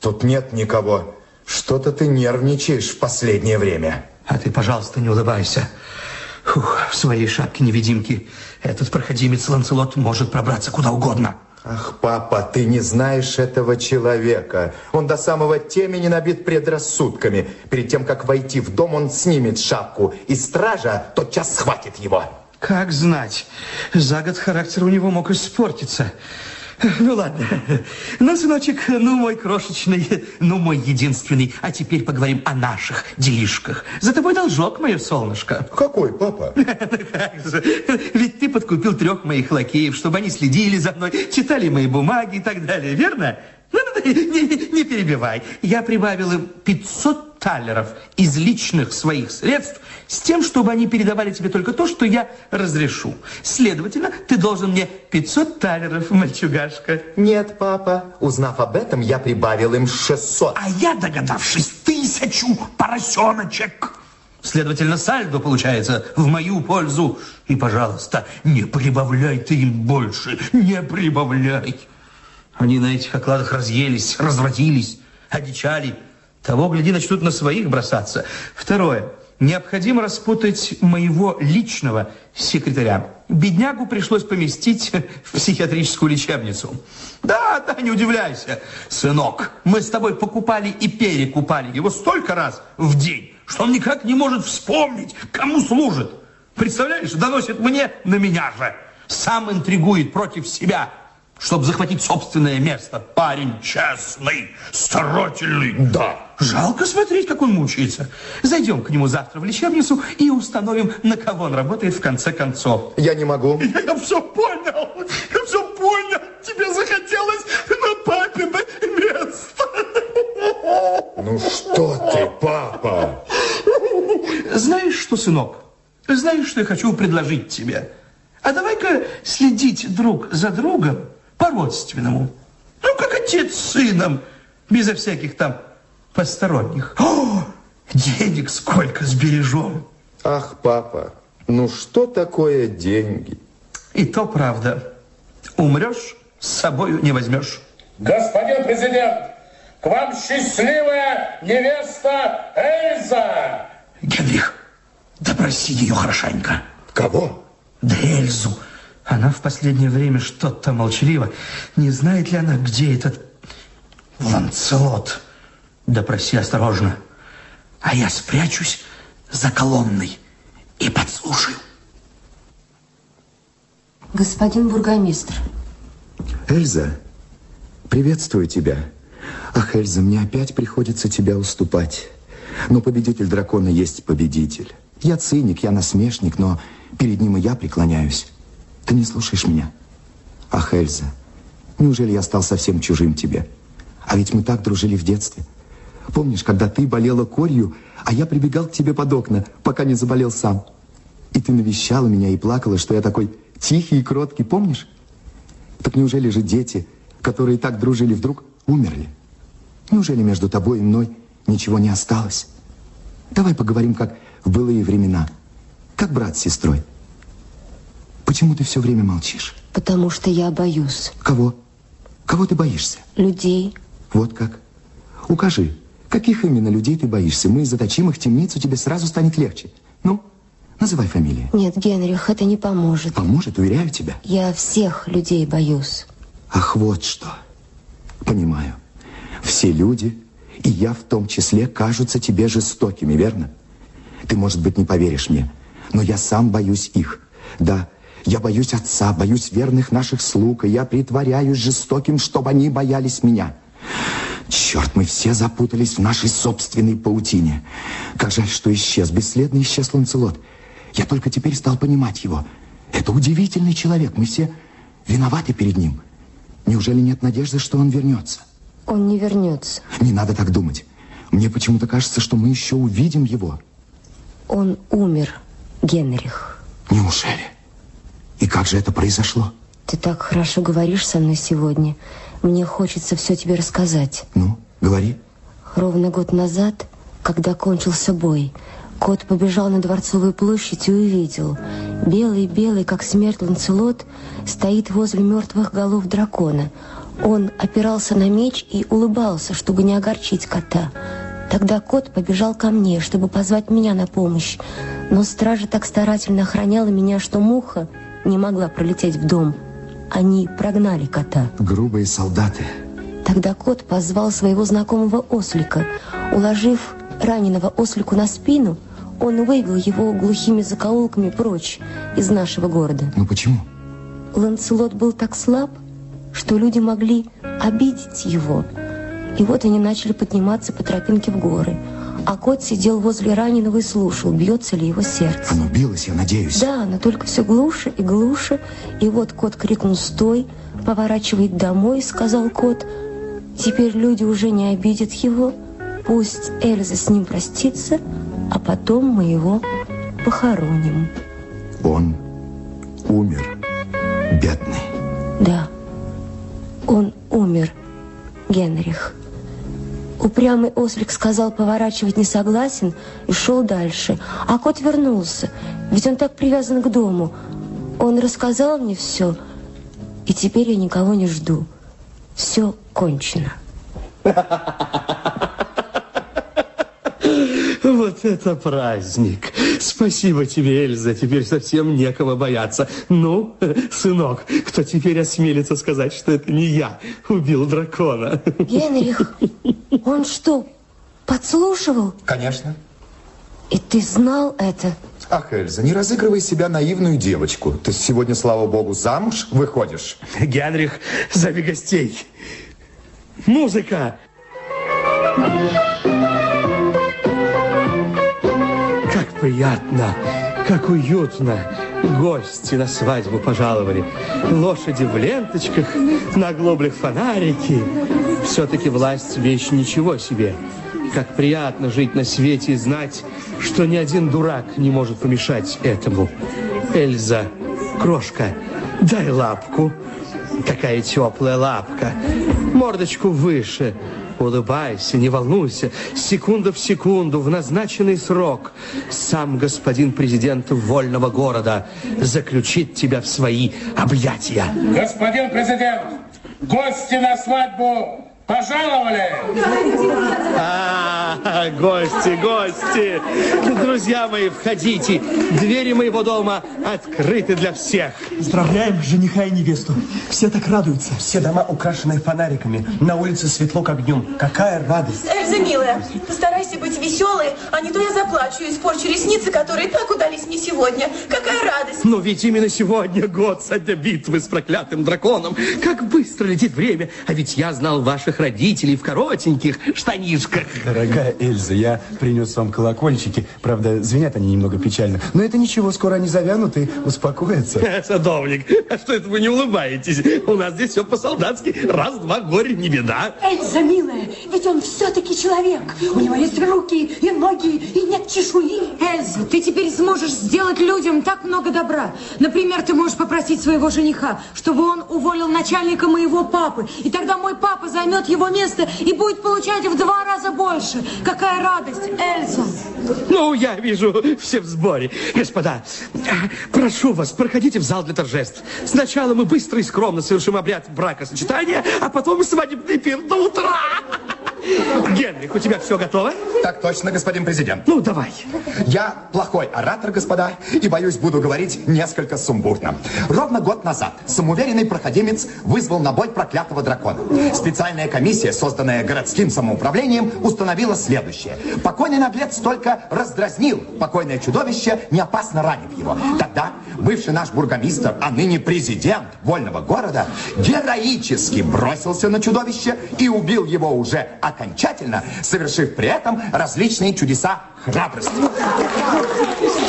Speaker 20: тут нет никого. Что-то ты нервничаешь в последнее время.
Speaker 8: А ты, пожалуйста, не улыбайся. Фух, в своей шапке-невидимки этот проходимец Ланцелот может пробраться куда угодно.
Speaker 20: Ах, папа, ты не знаешь этого человека. Он до самого темени набит предрассудками. Перед тем, как войти в дом, он снимет шапку, и стража тотчас схватит его.
Speaker 8: Как знать, за год характер у него мог испортиться. Ну ладно. Ну, сыночек, ну мой крошечный, ну мой единственный. А теперь поговорим о наших делишках. За тобой должок, мое солнышко.
Speaker 20: Какой, папа?
Speaker 8: Ведь ты подкупил трех моих лакеев, чтобы они следили за мной, читали мои бумаги и так далее, верно? Ну, ну, не, не, не перебивай. Я прибавил им 500 талеров из личных своих средств с тем, чтобы они передавали тебе только то, что я разрешу. Следовательно, ты должен мне 500 талеров, мальчугашка.
Speaker 20: Нет, папа. Узнав об этом, я прибавил им 600.
Speaker 21: А я, догадавшись, тысячу поросеночек.
Speaker 8: Следовательно, сальдо получается в мою пользу. И, пожалуйста, не прибавляй ты им больше, не прибавляй. Они на этих окладах разъелись, развратились, одичали. Того, гляди, начнут на своих бросаться. Второе. Необходимо распутать моего личного секретаря. Беднягу пришлось поместить в психиатрическую лечебницу. Да, да, не удивляйся, сынок. Мы с тобой покупали и перекупали его столько раз в день, что он никак не может вспомнить, кому служит. Представляешь, доносит мне на меня же. Сам интригует против себя чтобы захватить собственное место. Парень честный, старательный.
Speaker 20: Да.
Speaker 8: Жалко смотреть, как он мучается. Зайдем к нему завтра в лечебницу и установим, на кого он работает в конце концов.
Speaker 20: Я не могу.
Speaker 21: Я, я все понял. Я все понял. Тебе захотелось на папино место.
Speaker 20: Ну что ты, папа?
Speaker 8: Знаешь что, сынок? Знаешь, что я хочу предложить тебе? А давай-ка следить друг за другом по-родственному. Ну, как отец с сыном, безо всяких там посторонних. О, денег сколько сбережем.
Speaker 20: Ах, папа, ну что такое деньги?
Speaker 8: И то правда. Умрешь, с собою не возьмешь.
Speaker 3: Господин президент, к вам счастливая невеста Эльза!
Speaker 8: Генрих, допроси ее хорошенько.
Speaker 20: Кого?
Speaker 8: Да Эльзу. Она в последнее время что-то молчалива. Не знает ли она, где этот Ланцелот? Допроси осторожно. А я спрячусь за колонной и подслушаю.
Speaker 5: Господин бургомистр.
Speaker 11: Эльза, приветствую тебя. Ах, Эльза, мне опять приходится тебя уступать. Но победитель дракона есть победитель. Я циник, я насмешник, но перед ним и я преклоняюсь. Ты не слушаешь меня? Ах, Эльза, неужели я стал совсем чужим тебе? А ведь мы так дружили в детстве. Помнишь, когда ты болела корью, а я прибегал к тебе под окна, пока не заболел сам? И ты навещала меня и плакала, что я такой тихий и кроткий, помнишь? Так неужели же дети, которые так дружили, вдруг умерли? Неужели между тобой и мной ничего не осталось? Давай поговорим, как в былые времена, как брат с сестрой. Почему ты все время молчишь?
Speaker 5: Потому что я боюсь.
Speaker 11: Кого? Кого ты боишься?
Speaker 5: Людей.
Speaker 11: Вот как? Укажи, каких именно людей ты боишься? Мы заточим их в темницу, тебе сразу станет легче. Ну, называй фамилии.
Speaker 5: Нет, Генрих, это не поможет.
Speaker 11: Поможет, уверяю тебя.
Speaker 5: Я всех людей боюсь.
Speaker 11: Ах, вот что. Понимаю. Все люди, и я в том числе, кажутся тебе жестокими, верно? Ты, может быть, не поверишь мне, но я сам боюсь их. Да, я боюсь отца, боюсь верных наших слуг, и я притворяюсь жестоким, чтобы они боялись меня. Черт, мы все запутались в нашей собственной паутине. Как жаль, что исчез, бесследно исчез Ланцелот. Я только теперь стал понимать его. Это удивительный человек, мы все виноваты перед ним. Неужели нет надежды, что он вернется?
Speaker 5: Он не вернется.
Speaker 11: Не надо так думать. Мне почему-то кажется, что мы еще увидим его.
Speaker 5: Он умер, Генрих.
Speaker 11: Неужели? И как же это произошло?
Speaker 5: Ты так хорошо говоришь со мной сегодня. Мне хочется все тебе рассказать.
Speaker 11: Ну, говори.
Speaker 5: Ровно год назад, когда кончился бой, Кот побежал на Дворцовую площадь и увидел. Белый-белый, как смерть Ланцелот, стоит возле мертвых голов дракона. Он опирался на меч и улыбался, чтобы не огорчить кота. Тогда кот побежал ко мне, чтобы позвать меня на помощь. Но стража так старательно охраняла меня, что муха не могла пролететь в дом. Они прогнали кота.
Speaker 4: Грубые солдаты.
Speaker 5: Тогда кот позвал своего знакомого ослика. Уложив раненого ослику на спину, он вывел его глухими закоулками прочь из нашего города.
Speaker 4: Ну почему?
Speaker 5: Ланцелот был так слаб, что люди могли обидеть его. И вот они начали подниматься по тропинке в горы. А кот сидел возле раненого и слушал, бьется ли его сердце.
Speaker 4: Оно билось, я надеюсь.
Speaker 5: Да, но только все глуше и глуше. И вот кот крикнул «Стой!», поворачивает домой, сказал кот. Теперь люди уже не обидят его. Пусть Эльза с ним простится, а потом мы его похороним.
Speaker 4: Он умер, бедный.
Speaker 5: Да, он умер, Генрих. Упрямый ослик сказал поворачивать не согласен и шел дальше. А кот вернулся, ведь он так привязан к дому. Он рассказал мне все, и теперь я никого не жду. Все кончено.
Speaker 8: Вот это праздник. Спасибо тебе, Эльза. Теперь совсем некого бояться. Ну, сынок, кто теперь осмелится сказать, что это не я убил дракона?
Speaker 5: Генрих, он что, подслушивал?
Speaker 11: Конечно.
Speaker 5: И ты знал это?
Speaker 11: Ах, Эльза, не разыгрывай себя наивную девочку. Ты сегодня, слава богу, замуж выходишь.
Speaker 8: Генрих, зови гостей. Музыка! Как приятно, как уютно. Гости на свадьбу пожаловали. Лошади в ленточках, на оглоблях фонарики. Все-таки власть вещь ничего себе. Как приятно жить на свете и знать, что ни один дурак не может помешать этому. Эльза, крошка, дай лапку. Какая теплая лапка. Мордочку выше. Улыбайся, не волнуйся. Секунда в секунду, в назначенный срок, сам господин президент вольного города заключит тебя в свои объятия.
Speaker 22: Господин президент, гости на свадьбу пожаловали!
Speaker 8: А, гости, гости! Друзья мои, входите. Двери моего дома открыты для всех.
Speaker 23: Поздравляем жениха и невесту. Все так радуются. Все дома украшены фонариками. На улице светло, как днем. Какая радость.
Speaker 24: Эльза, милая, постарайся быть веселой, а не то я заплачу и испорчу ресницы, которые так удались мне сегодня. Какая радость!
Speaker 8: Но ведь именно сегодня год со дня битвы с проклятым драконом. Как быстро летит время. А ведь я знал ваших родителей в коротеньких штанишках.
Speaker 23: Дорогая Эльза, я принес вам колокольчики. Правда, звенят они немного печально. Но это ничего, скоро они завянут и успокоятся.
Speaker 8: Садовник, а что это вы не улыбаетесь? У нас здесь все по-солдатски. Раз, два, горе, не беда.
Speaker 10: Эльза, милая, ведь он все-таки человек. У него есть руки и ноги, и нет чешуи.
Speaker 25: Эльза, ты теперь сможешь сделать людям так много добра. Например, ты можешь попросить своего жениха, чтобы он уволил начальника моего папы. И тогда мой папа займет его место и будет получать в два раза больше. Какая радость, Эльза.
Speaker 8: Ну, я вижу, все в сборе. Господа, прошу вас, проходите в зал для торжеств. Сначала мы быстро и скромно совершим обряд бракосочетания, а потом свадебный пир до утра. Генрих, у тебя все готово?
Speaker 11: Так точно, господин президент.
Speaker 8: Ну, давай.
Speaker 11: Я плохой оратор, господа, и, боюсь, буду говорить несколько сумбурно. Ровно год назад самоуверенный проходимец вызвал на бой проклятого дракона. Специальная комиссия, созданная городским самоуправлением, установила следующее. Покойный наглец только раздразнил покойное чудовище, не опасно ранив его. Тогда бывший наш бургомистр, а ныне президент вольного города, героически бросился на чудовище и убил его уже окончательно, совершив при этом различные чудеса храбрости.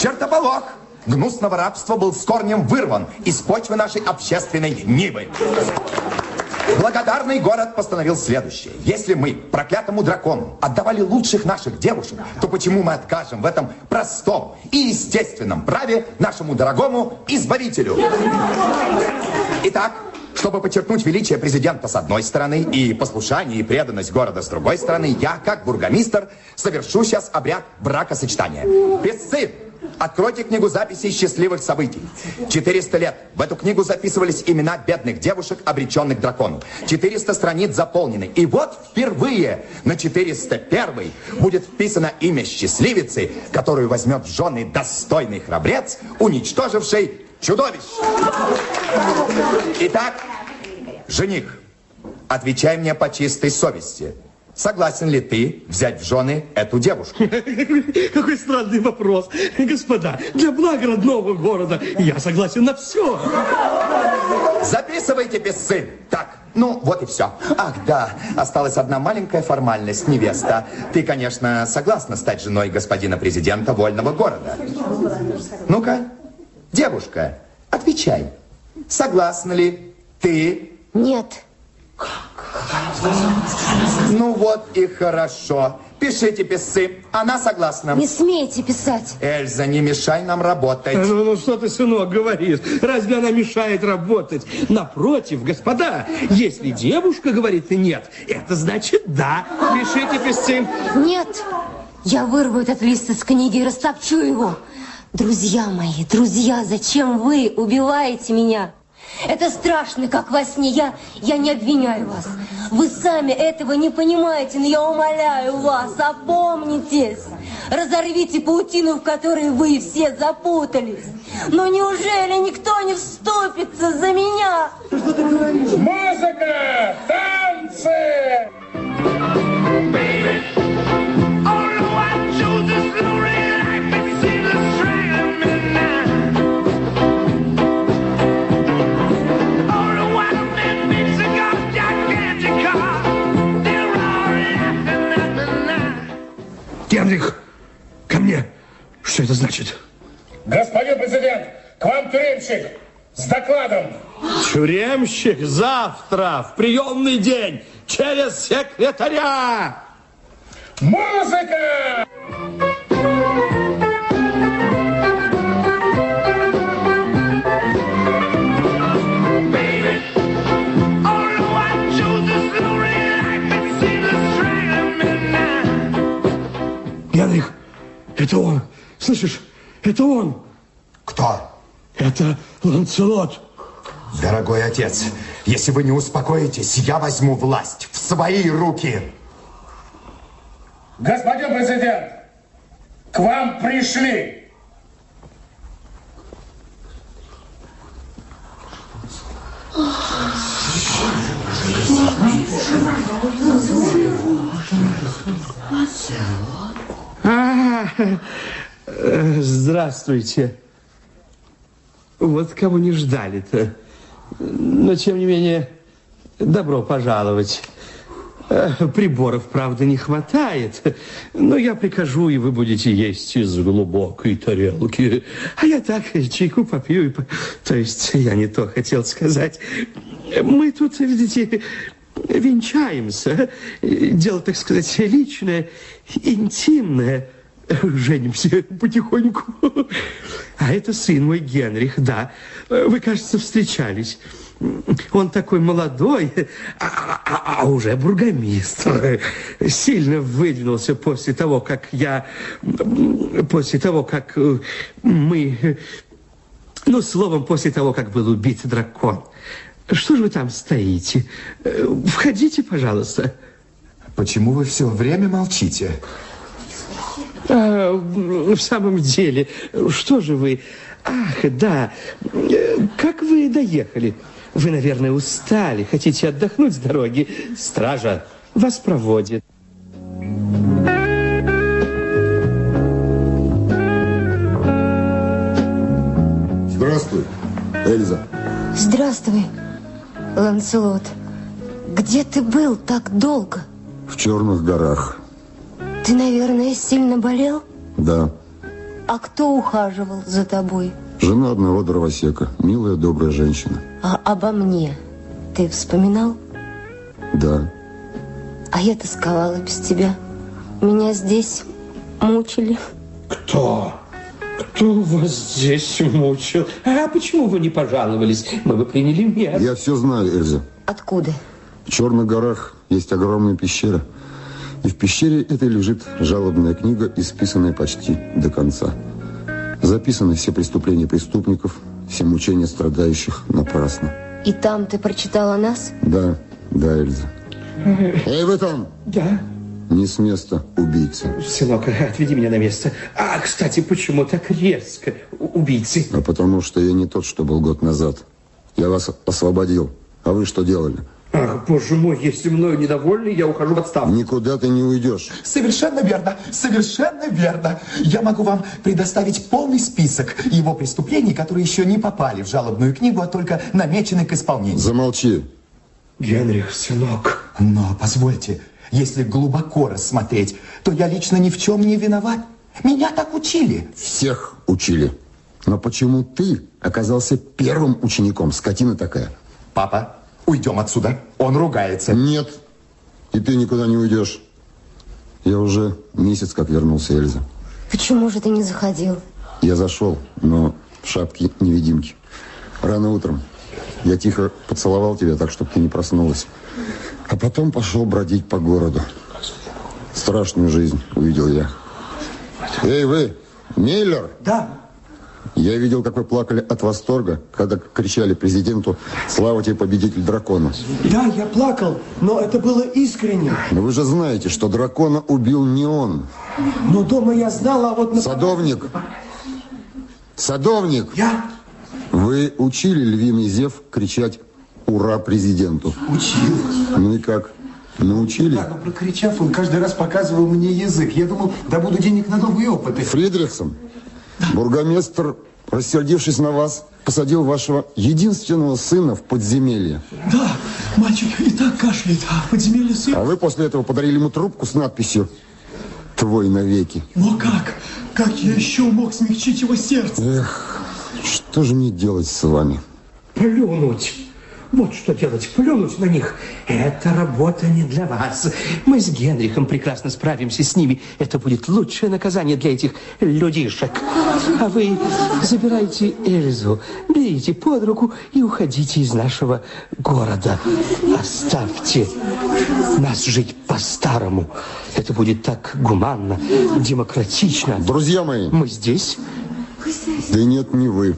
Speaker 11: Чертополох гнусного рабства был с корнем вырван из почвы нашей общественной нивы. Благодарный город постановил следующее. Если мы проклятому дракону отдавали лучших наших девушек, то почему мы откажем в этом простом и естественном праве нашему дорогому избавителю? Итак, Чтобы подчеркнуть величие президента с одной стороны и послушание и преданность города с другой стороны, я, как бургомистр, совершу сейчас обряд бракосочетания. Песцы, откройте книгу записей счастливых событий. 400 лет. В эту книгу записывались имена бедных девушек, обреченных дракону. 400 страниц заполнены. И вот впервые на 401 будет вписано имя счастливицы, которую возьмет в жены достойный храбрец, уничтоживший чудовищ. Итак, жених, отвечай мне по чистой совести. Согласен ли ты взять в жены эту девушку?
Speaker 8: Какой странный вопрос. Господа, для блага родного города я согласен на все.
Speaker 11: Записывайте, писцы. Так, ну вот и все. Ах, да, осталась одна маленькая формальность, невеста. Ты, конечно, согласна стать женой господина президента вольного города? Ну-ка, девушка, отвечай. Согласна ли ты?
Speaker 5: Нет.
Speaker 11: Ну вот и хорошо. Пишите, писцы. Она согласна.
Speaker 5: Не смейте писать.
Speaker 11: Эльза, не мешай нам работать.
Speaker 8: Ну, ну что ты, сынок, говоришь? Разве она мешает работать? Напротив, господа, если девушка говорит нет, это значит да. Пишите, писцы.
Speaker 5: Нет. Я вырву этот лист из книги и растопчу его. Друзья мои, друзья, зачем вы убиваете меня? Это страшно, как во сне. Я, я не обвиняю вас. Вы сами этого не понимаете, но я умоляю вас, опомнитесь. Разорвите паутину, в которой вы все запутались. Но неужели никто не вступится за меня?
Speaker 22: Тюремщик
Speaker 8: завтра в приемный день через секретаря.
Speaker 22: Музыка!
Speaker 8: Генрих, это он. Слышишь, это он.
Speaker 11: Кто?
Speaker 8: Это Ланцелот.
Speaker 11: Дорогой отец, если вы не успокоитесь, я возьму власть в свои руки.
Speaker 22: Господин президент, к вам пришли.
Speaker 8: А, э, здравствуйте. Вот кого не ждали-то. Но, тем не менее, добро пожаловать. Э, Приборов, правда, не хватает, но я прикажу, и вы будете есть из глубокой тарелки. А я так чайку попью, и то есть я не то хотел сказать. Мы тут, видите, венчаемся. Дело, так сказать, личное, интимное. Женимся потихоньку. А это сын мой Генрих, да. Вы, кажется, встречались. Он такой молодой, а, а- а уже бургомистр. Сильно выдвинулся после того, как я... После того, как э, мы... Ну, словом, после того, как был убит дракон. Что же вы там стоите? Э, Входите, пожалуйста.
Speaker 11: Почему вы все время молчите?
Speaker 8: А, в самом деле, что же вы... Ах, да, э, как вы доехали? Вы, наверное, устали, хотите отдохнуть с дороги. Стража вас проводит.
Speaker 2: Здравствуй, Эльза.
Speaker 5: Здравствуй, Ланселот. Где ты был так долго?
Speaker 2: В Черных горах.
Speaker 5: Ты, наверное, сильно болел?
Speaker 2: Да.
Speaker 5: А кто ухаживал за тобой?
Speaker 2: Жена одного дровосека. Милая, добрая женщина.
Speaker 5: А обо мне ты вспоминал?
Speaker 2: Да.
Speaker 5: А я тосковала без тебя. Меня здесь мучили.
Speaker 8: Кто? Кто вас здесь мучил? А почему вы не пожаловались? Мы бы приняли меры.
Speaker 2: Я все знаю, Эльза.
Speaker 5: Откуда?
Speaker 2: В Черных горах есть огромная пещера. И в пещере этой лежит жалобная книга, исписанная почти до конца. Записаны все преступления преступников, все мучения страдающих напрасно.
Speaker 5: И там ты прочитал о нас?
Speaker 2: Да, да, Эльза. Эй, вы там!
Speaker 8: Да?
Speaker 2: Не с места, убийца.
Speaker 8: Сынок, отведи меня на место. А, кстати, почему так резко убийцы?
Speaker 2: А потому что я не тот, что был год назад. Я вас освободил. А вы что делали?
Speaker 8: Ах, боже мой, если мною недовольны, я ухожу в отставку.
Speaker 2: Никуда ты не уйдешь.
Speaker 11: Совершенно верно, совершенно верно. Я могу вам предоставить полный список его преступлений, которые еще не попали в жалобную книгу, а только намечены к исполнению.
Speaker 2: Замолчи.
Speaker 8: Генрих, сынок.
Speaker 11: Но позвольте, если глубоко рассмотреть, то я лично ни в чем не виноват. Меня так учили.
Speaker 2: Всех учили. Но почему ты оказался первым учеником? Скотина такая.
Speaker 11: Папа, уйдем отсюда. Он ругается.
Speaker 2: Нет. И ты никуда не уйдешь. Я уже месяц как вернулся, Эльза.
Speaker 5: Почему же ты не заходил?
Speaker 2: Я зашел, но в шапке невидимки. Рано утром. Я тихо поцеловал тебя так, чтобы ты не проснулась. А потом пошел бродить по городу. Страшную жизнь увидел я. Эй, вы, Миллер?
Speaker 11: Да.
Speaker 2: Я видел, как вы плакали от восторга, когда кричали президенту «Слава тебе, победитель дракона».
Speaker 9: Да, я плакал, но это было искренне.
Speaker 2: Но вы же знаете, что дракона убил не он.
Speaker 9: Но дома я знала, а вот... На...
Speaker 2: Садовник. Садовник.
Speaker 9: Я?
Speaker 2: Вы учили львиный зев кричать «Ура президенту».
Speaker 9: Учил.
Speaker 2: Ну и как? Научили?
Speaker 9: Да, но прокричав, он каждый раз показывал мне язык. Я думал, добуду денег на новые опыты.
Speaker 2: Фридрихсон, бургомистр, рассердившись на вас, посадил вашего единственного сына в подземелье.
Speaker 9: Да, мальчик и так кашляет, а в подземелье сын.
Speaker 2: А вы после этого подарили ему трубку с надписью «Твой навеки».
Speaker 9: Но как? Как я еще мог смягчить его сердце?
Speaker 2: Эх, что же мне делать с вами?
Speaker 8: Плюнуть. Вот что делать, плюнуть на них. Это работа не для вас. Мы с Генрихом прекрасно справимся с ними. Это будет лучшее наказание для этих людишек. А вы забирайте Эльзу, берите под руку и уходите из нашего города. Оставьте нас жить по-старому. Это будет так гуманно, демократично.
Speaker 2: Друзья мои.
Speaker 8: Мы здесь.
Speaker 2: Да нет, не вы.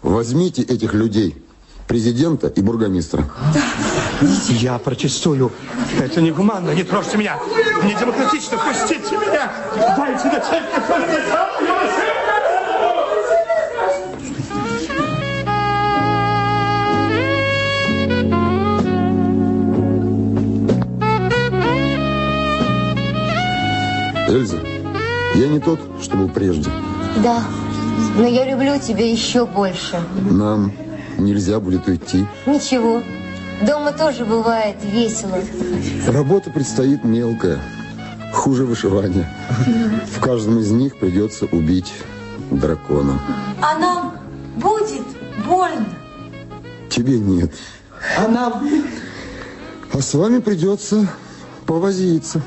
Speaker 2: Возьмите этих людей, президента и бургомистра.
Speaker 8: Я протестую. Это не гуманно, не трожьте меня. Не демократично, пустите меня. Дайте начать
Speaker 2: Эльза, я не тот, что был прежде.
Speaker 5: Да, но я люблю тебя еще больше.
Speaker 2: Нам нельзя будет уйти.
Speaker 5: Ничего, дома тоже бывает весело.
Speaker 2: Работа предстоит мелкая, хуже вышивания. В каждом из них придется убить дракона.
Speaker 10: А нам будет больно.
Speaker 2: Тебе нет.
Speaker 9: А нам...
Speaker 2: А с вами придется повозиться.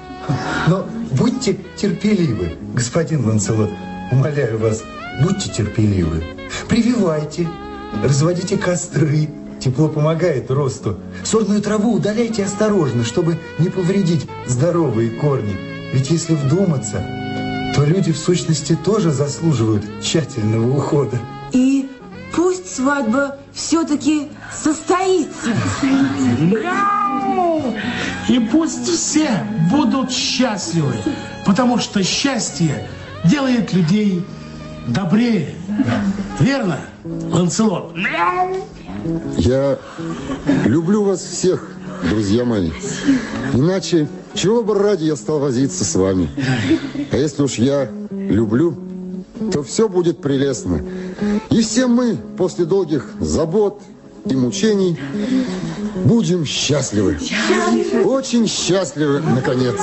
Speaker 9: Но будьте терпеливы, господин Ланселот. Умоляю вас, будьте терпеливы. Прививайте, разводите костры. Тепло помогает росту. Сорную траву удаляйте осторожно, чтобы не повредить здоровые корни. Ведь если вдуматься, то люди в сущности тоже заслуживают тщательного ухода.
Speaker 10: И пусть свадьба все-таки состоится.
Speaker 3: И пусть все будут счастливы, потому что счастье делает людей добрее. Верно, Ланцелот? Мяу!
Speaker 2: Я люблю вас всех, друзья мои. Иначе, чего бы ради я стал возиться с вами? А если уж я люблю, то все будет прелестно. И все мы после долгих забот и мучений будем счастливы. Очень счастливы, наконец.